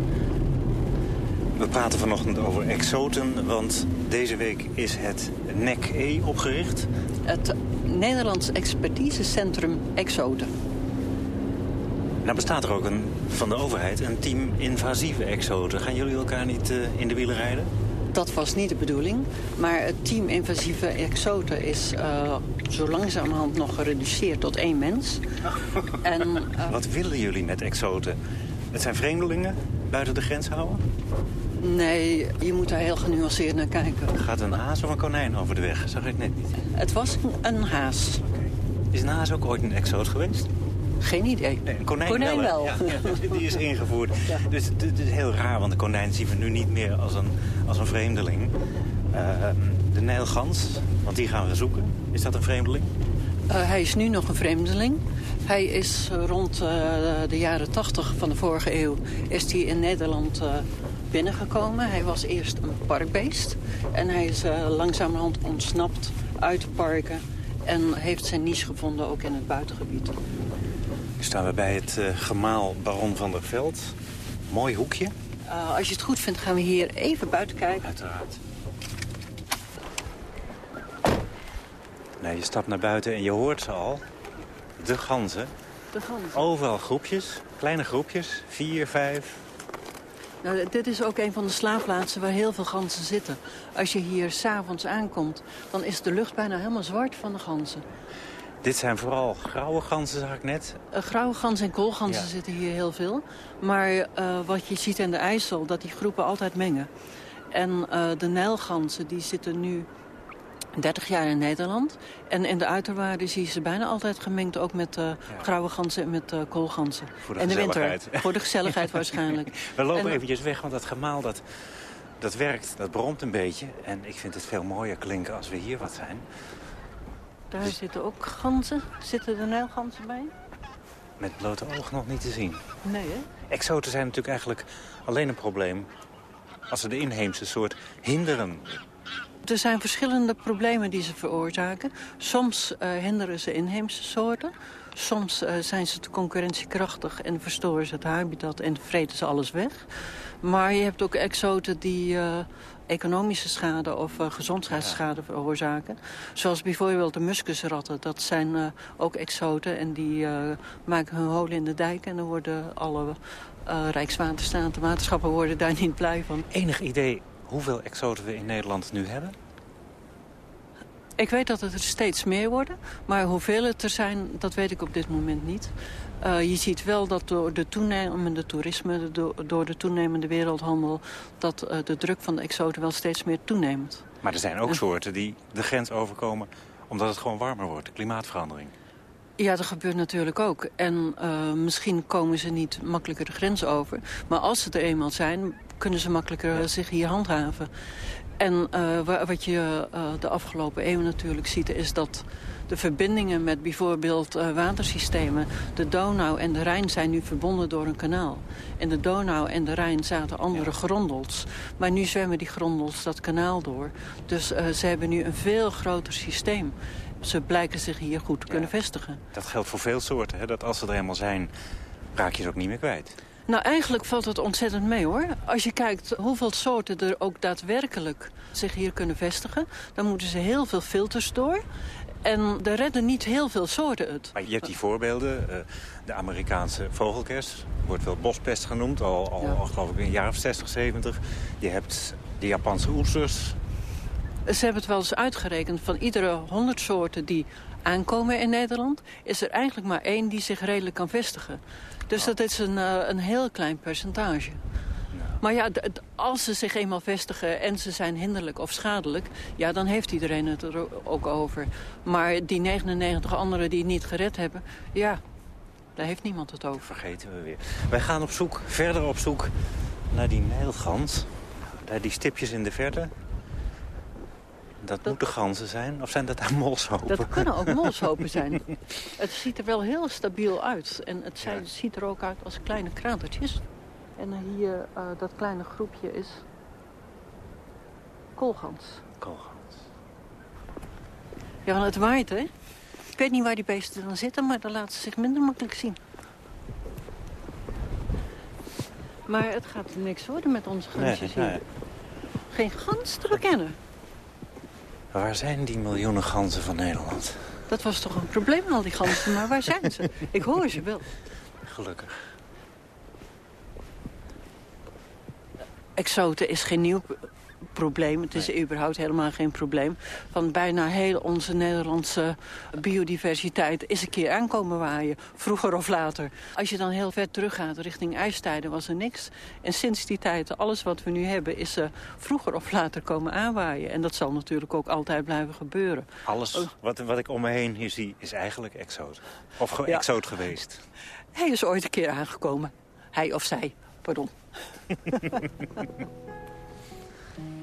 We praten vanochtend over exoten, want deze week is het NEC-E opgericht.
Het Nederlands Expertisecentrum Exoten.
Nou bestaat er ook een, van de overheid een team invasieve exoten. Gaan jullie elkaar niet eh, in de wielen rijden?
Dat was niet de bedoeling. Maar het team invasieve exoten is uh, zo langzamerhand nog gereduceerd tot één mens. [LAUGHS] en, uh,
Wat willen jullie met exoten? Het zijn vreemdelingen buiten de grens houden?
Nee, je moet daar heel genuanceerd naar kijken.
Gaat een haas of een konijn over de weg? Zag ik net niet.
Het was een, een haas.
Is een haas ook ooit een exoot geweest?
Geen idee.
Nee, een konijn,
konijn
wel.
wel.
Ja, ja, die is ingevoerd. Ja. Dus het is heel raar, want de konijn zien we nu niet meer als een, als een vreemdeling. Uh, de nijlgans, want die gaan we zoeken. Is dat een vreemdeling?
Uh, hij is nu nog een vreemdeling. Hij is rond uh, de jaren 80 van de vorige eeuw is hij in Nederland binnengekomen. Hij was eerst een parkbeest. En hij is langzamerhand ontsnapt uit de parken. En heeft zijn niche gevonden ook in het buitengebied.
Nu staan we bij het uh, gemaal Baron van der Veld. Mooi hoekje.
Uh, als je het goed vindt gaan we hier even buiten kijken.
Uiteraard. Nee, je stapt naar buiten en je hoort ze al. De ganzen.
De ganzen.
Overal groepjes, kleine groepjes. Vier, vijf.
Nou, dit is ook een van de slaapplaatsen waar heel veel ganzen zitten. Als je hier s'avonds aankomt, dan is de lucht bijna helemaal zwart van de ganzen.
Dit zijn vooral grauwe ganzen, zag ik net.
Uh, grauwe ganzen en koolganzen ja. zitten hier heel veel. Maar uh, wat je ziet in de IJssel, dat die groepen altijd mengen. En uh, de nijlganzen, die zitten nu 30 jaar in Nederland. En in de uiterwaarden zie je ze bijna altijd gemengd... ook met ja. grauwe ganzen en met koolganzen.
Voor de
en de
winter.
Voor de gezelligheid [LAUGHS] waarschijnlijk.
We lopen
en,
eventjes weg, want dat gemaal dat, dat werkt. Dat bromt een beetje. En ik vind het veel mooier klinken als we hier wat zijn.
Daar zitten ook ganzen. Zitten er nijlganzen bij?
Met blote oog nog niet te zien.
Nee, hè?
Exoten zijn natuurlijk eigenlijk alleen een probleem... als ze de inheemse soort hinderen.
Er zijn verschillende problemen die ze veroorzaken. Soms uh, hinderen ze inheemse soorten. Soms uh, zijn ze te concurrentiekrachtig en verstoren ze het habitat... en vreten ze alles weg. Maar je hebt ook exoten die... Uh, economische schade of uh, gezondheidsschade veroorzaken. Zoals bijvoorbeeld de muskusratten. Dat zijn uh, ook exoten en die uh, maken hun holen in de dijk... en dan worden alle Rijkswaterstaat, waterschappen worden daar niet blij van.
Enig idee hoeveel exoten we in Nederland nu hebben?
Ik weet dat het er steeds meer worden, maar hoeveel het er zijn, dat weet ik op dit moment niet. Uh, je ziet wel dat door de toenemende toerisme, door, door de toenemende wereldhandel... dat uh, de druk van de exoten wel steeds meer toeneemt.
Maar er zijn ook en... soorten die de grens overkomen omdat het gewoon warmer wordt, de klimaatverandering.
Ja, dat gebeurt natuurlijk ook. En uh, misschien komen ze niet makkelijker de grens over. Maar als ze er eenmaal zijn, kunnen ze makkelijker zich hier handhaven. En wat je de afgelopen eeuwen natuurlijk ziet... is dat de verbindingen met bijvoorbeeld watersystemen... de Donau en de Rijn zijn nu verbonden door een kanaal. In de Donau en de Rijn zaten andere grondels. Maar nu zwemmen die grondels dat kanaal door. Dus ze hebben nu een veel groter systeem ze blijken zich hier goed te kunnen vestigen.
Dat geldt voor veel soorten, hè? dat als ze er eenmaal zijn, raak je ze ook niet meer kwijt.
Nou, eigenlijk valt het ontzettend mee, hoor. Als je kijkt hoeveel soorten er ook daadwerkelijk zich hier kunnen vestigen... dan moeten ze heel veel filters door. En er redden niet heel veel soorten het.
Maar je hebt die voorbeelden. Uh, de Amerikaanse vogelkers wordt wel bospest genoemd. Al, al, al geloof ik een jaar of 60, 70. Je hebt de Japanse oesters.
Ze hebben het wel eens uitgerekend. Van iedere 100 soorten die aankomen in Nederland... is er eigenlijk maar één die zich redelijk kan vestigen. Dus dat is een, uh, een heel klein percentage. Maar ja, als ze zich eenmaal vestigen en ze zijn hinderlijk of schadelijk... ja, dan heeft iedereen het er ook over. Maar die 99 anderen die het niet gered hebben... ja, daar heeft niemand het over.
Vergeten we weer. Wij gaan op zoek, verder op zoek naar die nijlgans. Daar die stipjes in de verte. Dat, moeten ganzen zijn? Of zijn dat daar [LAUGHS] molshopen?
Dat kunnen ook molshopen zijn. [LAUGHS] het ziet er wel heel stabiel uit. En het zijn, ziet er ook uit als kleine kratertjes. En hier, uh, dat kleine groepje is koolgans.
Koolgans.
Ja, want het waait, hè? Ik weet niet waar die beesten dan zitten, maar dan laten ze zich minder makkelijk zien. Maar het gaat niks worden met onze gansjes nee, hier. Geen gans te bekennen.
Waar zijn die miljoenen ganzen van Nederland?
Dat was toch een probleem, al die ganzen. Maar waar zijn ze? Ik hoor ze wel.
Gelukkig.
Exoten is geen nieuw probleem. Het is überhaupt helemaal geen probleem. Van bijna heel onze Nederlandse biodiversiteit is een keer aankomen waaien. Vroeger of later. Als je dan heel ver teruggaat richting ijstijden was er niks. En sinds die tijd, alles wat we nu hebben, is uh, vroeger of later komen aanwaaien. En dat zal natuurlijk ook altijd blijven gebeuren.
Alles oh. wat, wat ik om me heen hier zie, is eigenlijk exoot. Of ge ja. exoot geweest.
Hij is ooit een keer aangekomen. Hij of zij, pardon. [LAUGHS]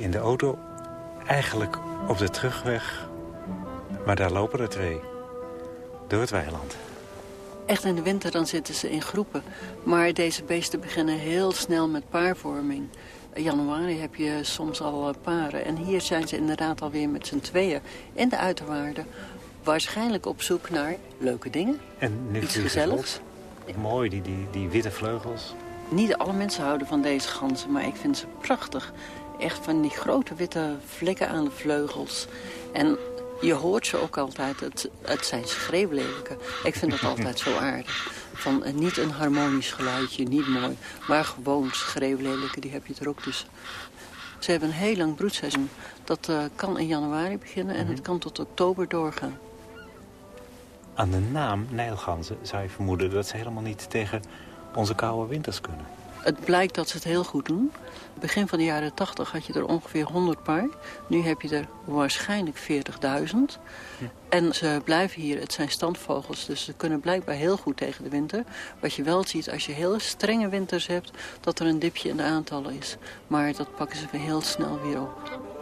in de auto. Eigenlijk op de terugweg. Maar daar lopen er twee. Door het weiland.
Echt in de winter dan zitten ze in groepen. Maar deze beesten beginnen heel snel met paarvorming. In januari heb je soms al eh, paren. En hier zijn ze inderdaad alweer met z'n tweeën in de uiterwaarden. Waarschijnlijk op zoek naar leuke dingen.
En nu
Iets gezelligs.
Mooi, die, die, die witte vleugels.
Niet alle mensen houden van deze ganzen, maar ik vind ze prachtig. Echt van die grote witte vlekken aan de vleugels. En je hoort ze ook altijd. Het, het zijn schreeuwlelijke. Ik vind dat [LAUGHS] altijd zo aardig. Van uh, niet een harmonisch geluidje, niet mooi. Maar gewoon schreeuwlelijke, die heb je er ook tussen. Ze hebben een heel lang broedseizoen. Dat uh, kan in januari beginnen en het kan tot oktober doorgaan.
Aan de naam Nijlganzen zou je vermoeden dat ze helemaal niet tegen onze koude winters kunnen.
Het blijkt dat ze het heel goed doen. Begin van de jaren 80 had je er ongeveer 100 paar. Nu heb je er waarschijnlijk 40.000. En ze blijven hier, het zijn standvogels, dus ze kunnen blijkbaar heel goed tegen de winter. Wat je wel ziet als je heel strenge winters hebt, dat er een dipje in de aantallen is. Maar dat pakken ze weer heel snel weer op.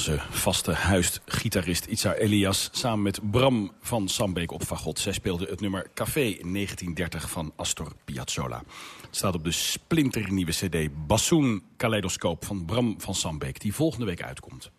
onze vaste huisgitarist Itza Elias... samen met Bram van Sambeek op fagot. Zij speelde het nummer Café 1930 van Astor Piazzolla. Het staat op de splinternieuwe cd Bassoon Kaleidoscoop van Bram van Sambeek... die volgende week uitkomt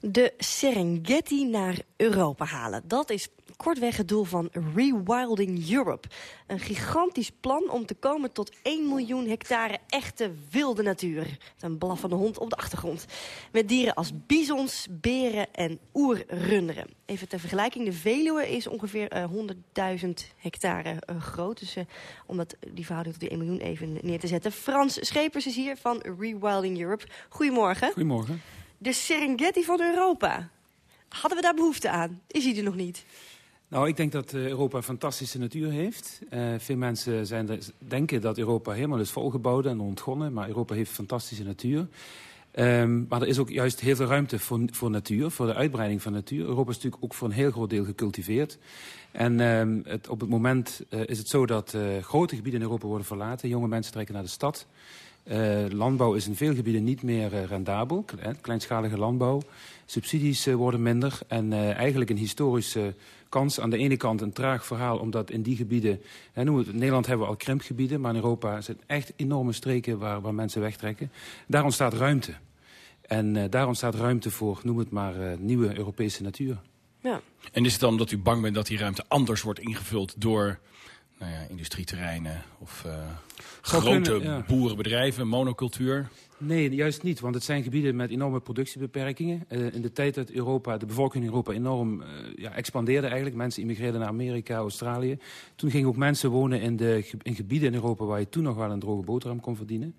de Serengeti naar Europa halen. Dat is kortweg het doel van Rewilding Europe. Een gigantisch plan om te komen tot 1 miljoen hectare echte wilde natuur. Een blaffende hond op de achtergrond. Met dieren als bisons, beren en oerrunderen. Even ter vergelijking, de Veluwe is ongeveer 100.000 hectare uh, groot. Dus uh, om dat, die verhouding tot die 1 miljoen even neer te zetten. Frans Schepers is hier van Rewilding Europe. Goedemorgen.
Goedemorgen
de Serengeti van Europa. Hadden we daar behoefte aan? Is hij er nog niet?
Nou, ik denk dat eh, Europa fantastische natuur heeft. Uh, veel mensen zijn er, denken dat Europa helemaal is volgebouwd en ontgonnen. Maar Europa heeft fantastische natuur. Um, maar er is ook juist heel veel ruimte voor, voor natuur, voor de uitbreiding van natuur. Europa is natuurlijk ook voor een heel groot deel gecultiveerd. En um, het, op het moment uh, is het zo dat grote gebieden in Europa worden verlaten. Jonge mensen trekken naar de stad. Uh, landbouw is in veel gebieden niet meer uh, rendabel, kleinschalige landbouw. Subsidies uh, worden minder en eigenlijk een historische kans. Aan de ene kant een traag verhaal, omdat in die gebieden... Hè, noem het, in Nederland hebben we al krimpgebieden, maar in Europa zijn echt enorme streken waar, waar mensen wegtrekken. Daar ontstaat ruimte. En daar ontstaat ruimte voor, noem het maar, nieuwe Europese natuur.
Ja.
En is het dan omdat u bang bent dat die ruimte anders wordt ingevuld door nou ja, industrieterreinen of uh, grote kunnen, ja. boerenbedrijven, monocultuur?
Nee, juist niet, want het zijn gebieden met enorme productiebeperkingen. Uh, in de tijd dat Europa, de bevolking in Europa enorm uh, ja, expandeerde eigenlijk. Mensen immigreerden naar Amerika, Australië. Toen gingen ook mensen wonen in, de, in gebieden in Europa waar je toen nog wel een droge boterham kon verdienen.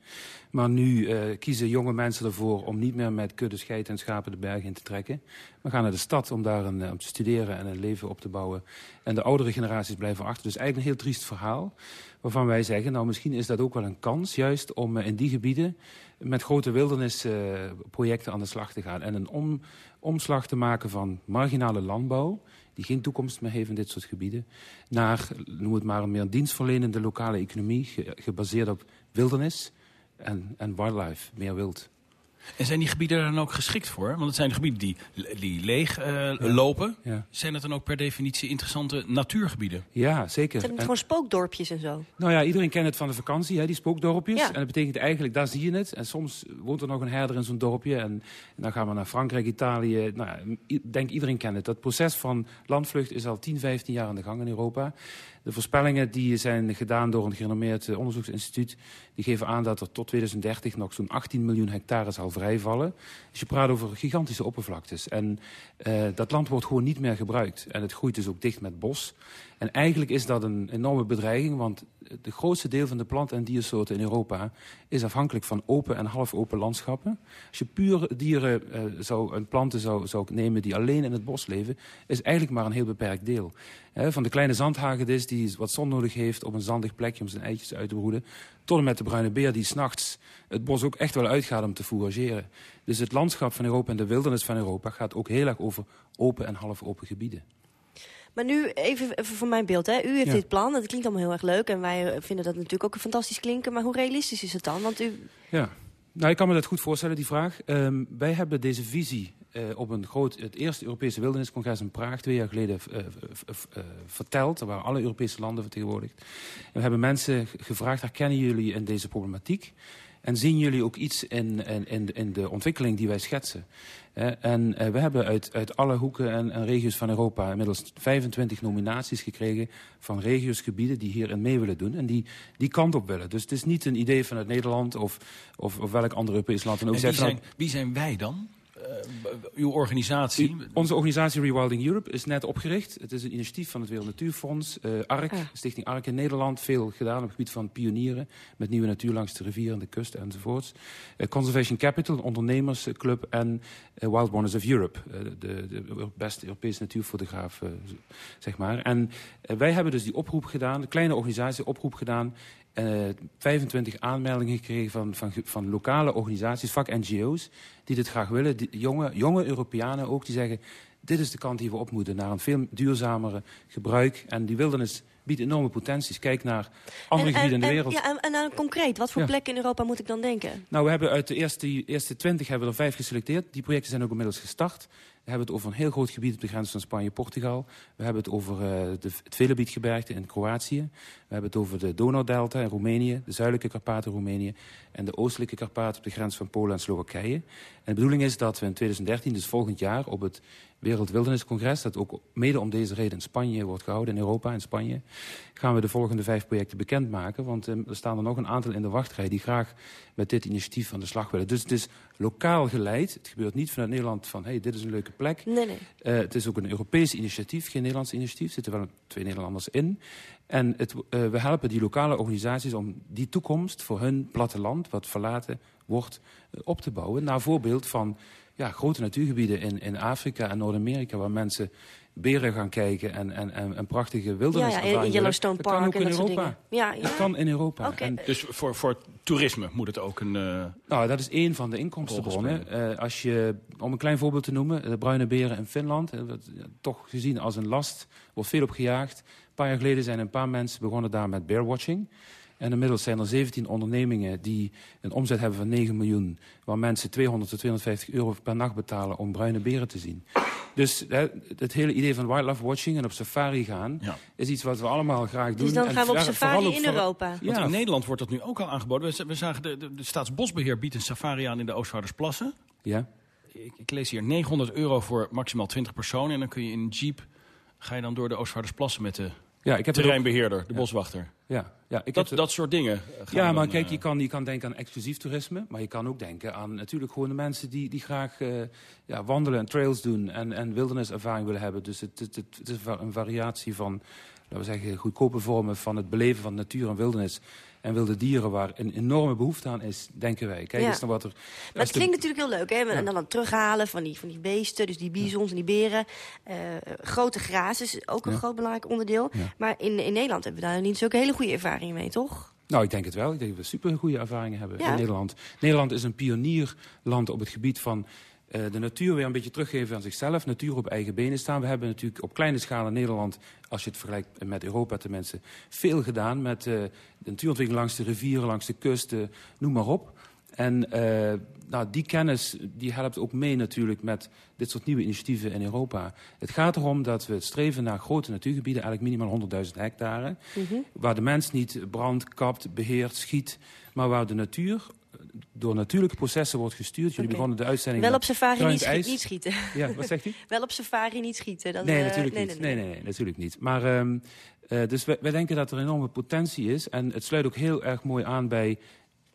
Maar nu uh, kiezen jonge mensen ervoor om niet meer met kudde scheid en schapen de bergen in te trekken. We gaan naar de stad om daar een, om te studeren en een leven op te bouwen. En de oudere generaties blijven achter. Dus eigenlijk een heel triest verhaal. Waarvan wij zeggen, nou misschien is dat ook wel een kans juist om in die gebieden met grote wildernisprojecten uh, aan de slag te gaan. En een om, omslag te maken van marginale landbouw, die geen toekomst meer heeft in dit soort gebieden, naar, noem het maar, een meer dienstverlenende lokale economie, ge, gebaseerd op wildernis en, en wildlife, meer wild.
En zijn die gebieden er dan ook geschikt voor? Want het zijn gebieden die, die leeg uh, ja. lopen. Ja. Zijn het dan ook per definitie interessante natuurgebieden?
Ja, zeker.
Zijn het gewoon spookdorpjes en zo?
Nou ja, iedereen kent het van de vakantie, hè, die spookdorpjes. Ja. En dat betekent eigenlijk, daar zie je het. En soms woont er nog een herder in zo'n dorpje. En, en, dan gaan we naar Frankrijk, Italië. Nou, ik denk iedereen kent het. Dat proces van landvlucht is al 10, 15 jaar aan de gang in Europa. De voorspellingen die zijn gedaan door een gerenommeerd onderzoeksinstituut... die geven aan dat er tot 2030 nog zo'n 18 miljoen hectare zal vrijvallen. Dus je praat over gigantische oppervlaktes. En uh, dat land wordt gewoon niet meer gebruikt. En het groeit dus ook dicht met bos. En eigenlijk is dat een enorme bedreiging, want het grootste deel van de plant- en diersoorten in Europa is afhankelijk van open en half open landschappen. Als je puur dieren uh, zou, en planten zou, zou nemen die alleen in het bos leven, is eigenlijk maar een heel beperkt deel. Van de kleine zandhagedis die wat zon nodig heeft op een zandig plekje om zijn eitjes uit te broeden, tot en met de bruine beer die s'nachts het bos ook echt wel uitgaat om te fourageren. Dus het landschap van Europa en de wildernis van Europa gaat ook heel erg over open en half open gebieden.
Maar nu even, even voor mijn beeld. Hè. U heeft ja. dit plan, dat klinkt allemaal heel erg leuk. En wij vinden dat natuurlijk ook fantastisch klinken. Maar hoe realistisch is het dan? Want u...
Ja, nou, ik kan me dat goed voorstellen, die vraag. Um, wij hebben deze visie uh, op een groot, het eerste Europese wilderniscongres in Praag twee jaar geleden uh, uh, verteld. Er waren alle Europese landen vertegenwoordigd. En we hebben mensen gevraagd, herkennen jullie in deze problematiek? En zien jullie ook iets in, in, in de ontwikkeling die wij schetsen? En uh, we hebben uit, uit alle hoeken en, en, regio's van Europa inmiddels 25 nominaties gekregen van regio's, gebieden die hierin mee willen doen en die die kant op willen. Dus het is niet een idee vanuit Nederland of, of, of welk ander Europees land.
En, ook en wie, zijn, wie zijn wij dan? Uh, uw organisatie?
U, onze organisatie Rewilding Europe is net opgericht. Het is een initiatief van het Wereld Natuurfonds. Uh, ARK, ah. Stichting ARK in Nederland. Veel gedaan op het gebied van pionieren. Met nieuwe natuur langs de rivier en de kust enzovoorts. Uh, Conservation Capital, een ondernemersclub. En Wild Wonders of Europe. de, de beste Europese natuurfotograaf, zeg maar. En wij hebben dus die oproep gedaan. De kleine organisatie oproep gedaan uh, 25 aanmeldingen gekregen van, van, van lokale organisaties, vak NGO's, die dit graag willen. Jonge, jonge Europeanen ook, die zeggen, dit is de kant die we op moeten. Naar een veel duurzamere gebruik. En die wildernis biedt enorme potenties. Kijk naar andere gebieden in de wereld.
Ja, en, en dan concreet, wat voor
Ja.
plekken in Europa moet ik dan denken?
Nou, we hebben uit de eerste, eerste 20 hebben we er vijf geselecteerd. Die projecten zijn ook inmiddels gestart. We hebben het over een heel groot gebied op de grens van Spanje-Portugal. We hebben het over eh, de, het Velebiegebergte in Kroatië. We hebben het over de Donaudelta in Roemenië, de zuidelijke Karpaten in Roemenië en de oostelijke Karpaten op de grens van Polen en Slowakije. En de bedoeling is dat we in 2013, dus volgend jaar, op het Wereldwilderniscongres, dat ook mede om deze reden in Spanje wordt gehouden, in Europa, in Spanje, gaan we de volgende vijf projecten bekendmaken. Want eh, er staan er nog een aantal in de wachtrij die graag met dit initiatief aan de slag willen. Dus het is lokaal geleid. Het gebeurt niet vanuit Nederland van, hey, dit is een leuke plek.
Nee, nee.
Eh, het is ook een Europees initiatief, geen Nederlands initiatief. Er zitten wel twee Nederlanders in. En het, eh, we helpen die lokale organisaties om die toekomst voor hun platteland, wat verlaten wordt, eh, op te bouwen. Naar voorbeeld van ja, grote natuurgebieden in, in Afrika en Noord-Amerika, waar mensen beren gaan kijken en, en, en, en prachtige wildernis
Ja, ja, in Yellowstone
dat kan
Park
ook
en
in
dat soort
Europa.
dingen. Ja, ja.
Dat kan in Europa. En
Dus voor, voor toerisme moet het ook een... eh,
nou, dat is één van de inkomstenbronnen. Eh, als je, om een klein voorbeeld te noemen, de bruine beren in Finland, wat, ja, toch gezien als een last, wordt veel op gejaagd. Een paar jaar geleden zijn een paar mensen begonnen daar met bearwatching. En inmiddels zijn er 17 ondernemingen die een omzet hebben van 9 miljoen, waar mensen 200 tot 250 euro per nacht betalen om bruine beren te zien. Dus hè, het hele idee van wildlife watching en op safari gaan, is iets wat we allemaal graag doen.
Dus dan gaan we op safari in Europa.
Want
Ja,
in Nederland wordt dat nu ook al aangeboden. We, we zagen de, de, de Staatsbosbeheer biedt een safari aan in de Oostvaardersplassen.
Ja.
Ik, ik lees hier 900 euro voor maximaal 20 personen. En dan kun je in een jeep, ga je dan door de Oostvaardersplassen met de
Ja, ik heb
terreinbeheerder, de boswachter.
Ja, ja, ik
dat,
heb
dat soort dingen.
Ja,
dan,
maar kijk,
eh,
je kan, je kan denken aan exclusief toerisme. Maar je kan ook denken aan natuurlijk gewoon de mensen die, die graag eh, ja, wandelen en trails doen. En, en wilderniservaring willen hebben. Dus het, het, het, het is een variatie van, laten we zeggen, goedkope vormen van het beleven van natuur en wildernis. En wilde dieren waar een enorme behoefte aan is, denken wij. Kijk
Ja.
eens naar wat er...
Maar het klinkt natuurlijk heel leuk, hè? En dan, dan terughalen van die, van die beesten, dus die bizons en die beren. Eh, grote grazen is ook een groot belangrijk onderdeel. Maar in, in Nederland hebben we daar niet zulke hele goede ervaringen mee, toch?
Nou, ik denk het wel. Ik denk dat we super goede ervaringen hebben
Ja.
in Nederland. Nederland is een pionierland op het gebied van de natuur weer een beetje teruggeven aan zichzelf. Natuur op eigen benen staan. We hebben natuurlijk op kleine schaal in Nederland, als je het vergelijkt met Europa tenminste, veel gedaan met eh, de natuurontwikkeling langs de rivieren, langs de kusten, noem maar op. En eh, nou, die kennis die helpt ook mee natuurlijk met dit soort nieuwe initiatieven in Europa. Het gaat erom dat we streven naar grote natuurgebieden, eigenlijk minimaal 100.000 hectare.
Mhm.
Waar de mens niet brandt, kapt, beheert, schiet. Maar waar de natuur eh, door natuurlijke processen wordt gestuurd. Jullie begonnen de uitzending
Wel op safari niet, schiet- niet schieten.
Ja, wat zegt u? [LAUGHS]
Wel op safari niet schieten. Dat,
nee,
eh,
natuurlijk
nee,
niet.
nee,
Nee, nee, nee, natuurlijk niet. Maar ehm, eh, dus wij, wij denken dat er enorme potentie is. En het sluit ook heel erg mooi aan bij...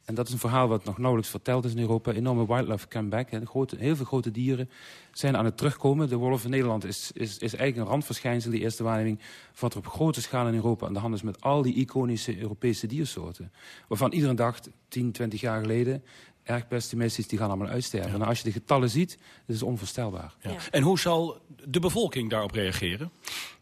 En dat is een verhaal wat nog nauwelijks verteld is in Europa. Enorme wildlife comeback. Hè. Grote, heel veel grote dieren zijn aan het terugkomen. De wolf in Nederland is, is, is eigenlijk een randverschijnsel, die eerste waarneming. Wat er op grote schaal in Europa aan de hand is met al die iconische Europese diersoorten. Waarvan iedereen dacht, 10, 20 jaar geleden, erg pessimistisch, die gaan allemaal uitsterven. En als je de getallen ziet, dat is onvoorstelbaar.
Ja. En hoe zal de bevolking daarop reageren?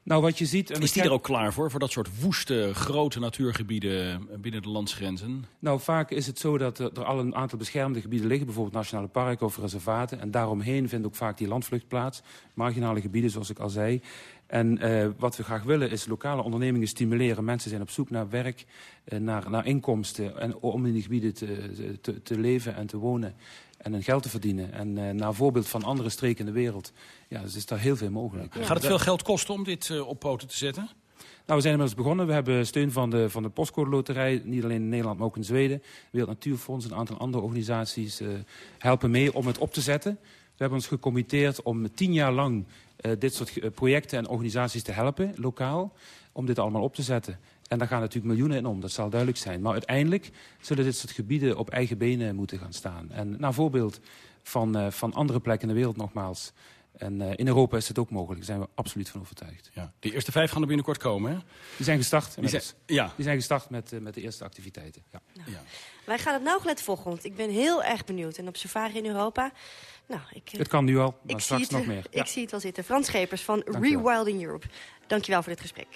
Nou, wat je ziet... en
Is die er ook klaar voor, voor dat soort woeste, grote natuurgebieden binnen de landsgrenzen?
Nou, vaak is het zo dat er, er al een aantal beschermde gebieden liggen, bijvoorbeeld nationale parken of reservaten. En daaromheen vindt ook vaak die landvlucht plaats. Marginale gebieden, zoals ik al zei. En eh, wat we graag willen is lokale ondernemingen stimuleren. Mensen zijn op zoek naar werk, eh, naar, naar inkomsten. En om in die gebieden te, te, te leven en te wonen. En hun geld te verdienen. En eh, naar voorbeeld van andere streken in de wereld. Ja, dus is daar heel veel mogelijk.
Gaat het veel geld kosten om dit eh, op poten te zetten?
Nou, we zijn inmiddels begonnen. We hebben steun van de, van de Postcode Loterij. Niet alleen in Nederland, maar ook in Zweden. Wereld Natuurfonds en een aantal andere organisaties eh, helpen mee om het op te zetten. We hebben ons gecommitteerd om tien jaar lang dit soort projecten en organisaties te helpen, lokaal. Om dit allemaal op te zetten. En daar gaan natuurlijk miljoenen in om, dat zal duidelijk zijn. Maar uiteindelijk zullen dit soort gebieden op eigen benen moeten gaan staan. En naar voorbeeld van, eh, van andere plekken in de wereld nogmaals. En eh, in Europa is het ook mogelijk, daar zijn we absoluut van overtuigd.
Ja. De eerste vijf gaan er binnenkort komen, hè?
Die zijn gestart.
Die zijn, ja.
Die zijn gestart met, eh, met de eerste activiteiten. Ja.
Wij gaan het nauwgezet volgen, want ik ben heel erg benieuwd. En op safari in Europa, nou, ik...
Het kan nu al, maar
ik
straks
zie het,
nog meer. [LAUGHS]
Ik zie het wel zitten. Frans Schepers van
Dankjewel.
Rewilding Europe. Dankjewel voor dit gesprek.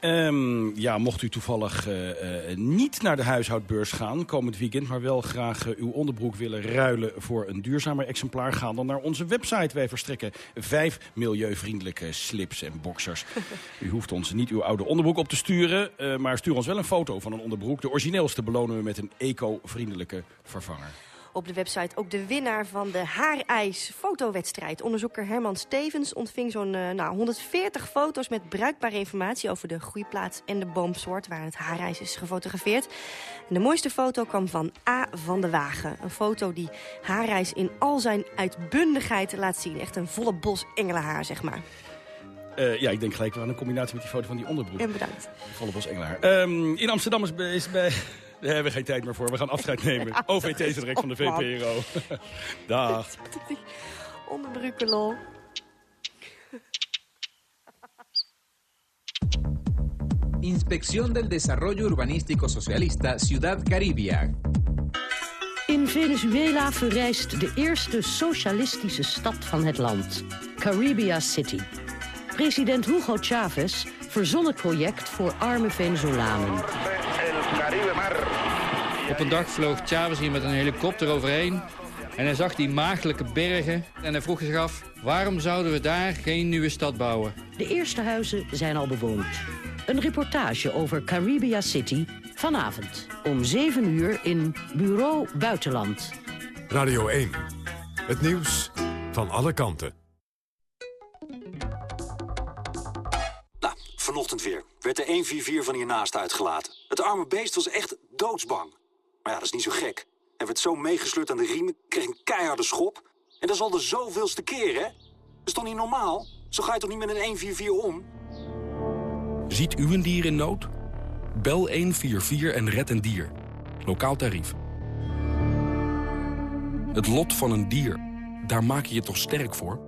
Ehm, ja, mocht u toevallig eh, eh, niet naar de huishoudbeurs gaan komend weekend... maar wel graag eh, uw onderbroek willen ruilen voor een duurzamer exemplaar... ga dan naar onze website. Wij verstrekken vijf milieuvriendelijke slips en boxers. [LAUGHS] u hoeft ons niet uw oude onderbroek op te sturen... maar stuur ons wel een foto van een onderbroek. De origineelste belonen we met een eco-vriendelijke vervanger
op de website ook de winnaar van de haarijs fotowedstrijd. Onderzoeker Herman Stevens ontving zo'n uh, nou, 140 foto's met bruikbare informatie over de groeiplaats en de boomsoort waar het haarijs is gefotografeerd. En de mooiste foto kwam van A. van de Wagen. Een foto die haarijs in al zijn uitbundigheid laat zien. Echt een volle bos engelenhaar, zeg maar.
Uh, ja, ik denk gelijk aan een combinatie met die foto van die onderbroek.
En bedankt.
Volle bos engelenhaar. Um, in Amsterdam is, is bij... Daar hebben we geen tijd meer voor. We gaan afscheid nemen. [LAUGHS] OVT is direct van de VPRO. [LAUGHS] Dag. [LAUGHS]
Onderbrukelol.
Inspección del Desarrollo Urbanístico Socialista Ciudad Caribia.
In Venezuela verrijst de eerste socialistische stad van het land, Caribia City. President Hugo Chavez verzon het project voor arme Venezolanen.
Op een dag vloog Chavez hier met een helikopter overheen. En hij zag die maagdelijke bergen. En hij vroeg zich af, waarom zouden we daar geen nieuwe stad bouwen?
De eerste huizen zijn al bewoond. Een reportage over Caribia City vanavond om 7 uur in Bureau Buitenland.
Radio 1. Het nieuws van alle kanten.
Vanochtend weer. Werd de 144 van hiernaast uitgelaten. Het arme beest was echt doodsbang. Maar ja, dat is niet zo gek. Hij werd zo meegesleurd aan de riemen, kreeg een keiharde schop. En dat is al de zoveelste keer, hè? Dat is toch niet normaal? Zo ga je toch niet met een 144 om?
Ziet u een dier in nood? Bel 144 en red een dier. Lokaal tarief. Het lot van een dier, daar maak je je toch sterk voor?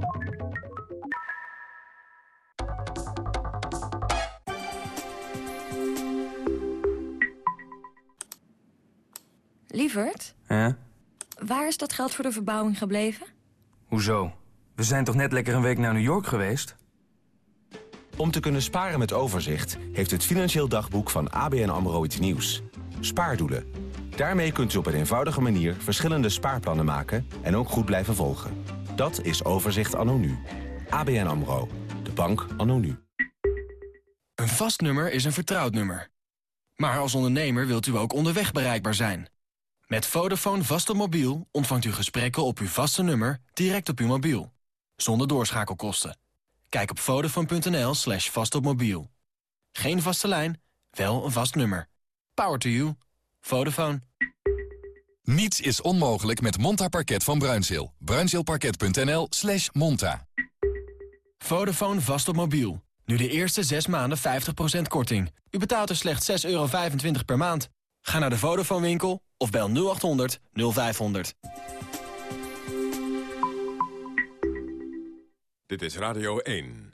Lievert?
Ja?
Waar is dat geld voor de verbouwing gebleven?
Hoezo? We zijn toch net lekker een week naar New York geweest?
Om te kunnen sparen met overzicht... heeft het Financieel Dagboek van ABN AMRO iets nieuws. Spaardoelen. Daarmee kunt u op een eenvoudige manier verschillende spaarplannen maken... en ook goed blijven volgen. Dat is Overzicht anno nu. ABN AMRO. De bank anno nu.
Een vast nummer is een vertrouwd nummer. Maar als ondernemer wilt u ook onderweg bereikbaar zijn. Met Vodafone vast op mobiel ontvangt u gesprekken op uw vaste nummer direct op uw mobiel. Zonder doorschakelkosten. Kijk op vodafone.nl slash vastopmobiel. Geen vaste lijn, wel een vast nummer. Power to you. Vodafone.
Niets is onmogelijk met Monta Parket van Bruinzeel. Bruinzeelparket.nl slash monta.
Vodafone vast op mobiel. Nu de eerste 6 maanden 50% korting. U betaalt er slechts 6,25 euro per maand. Ga naar de Vodafone winkel of bel 0800 0500.
Dit is Radio 1.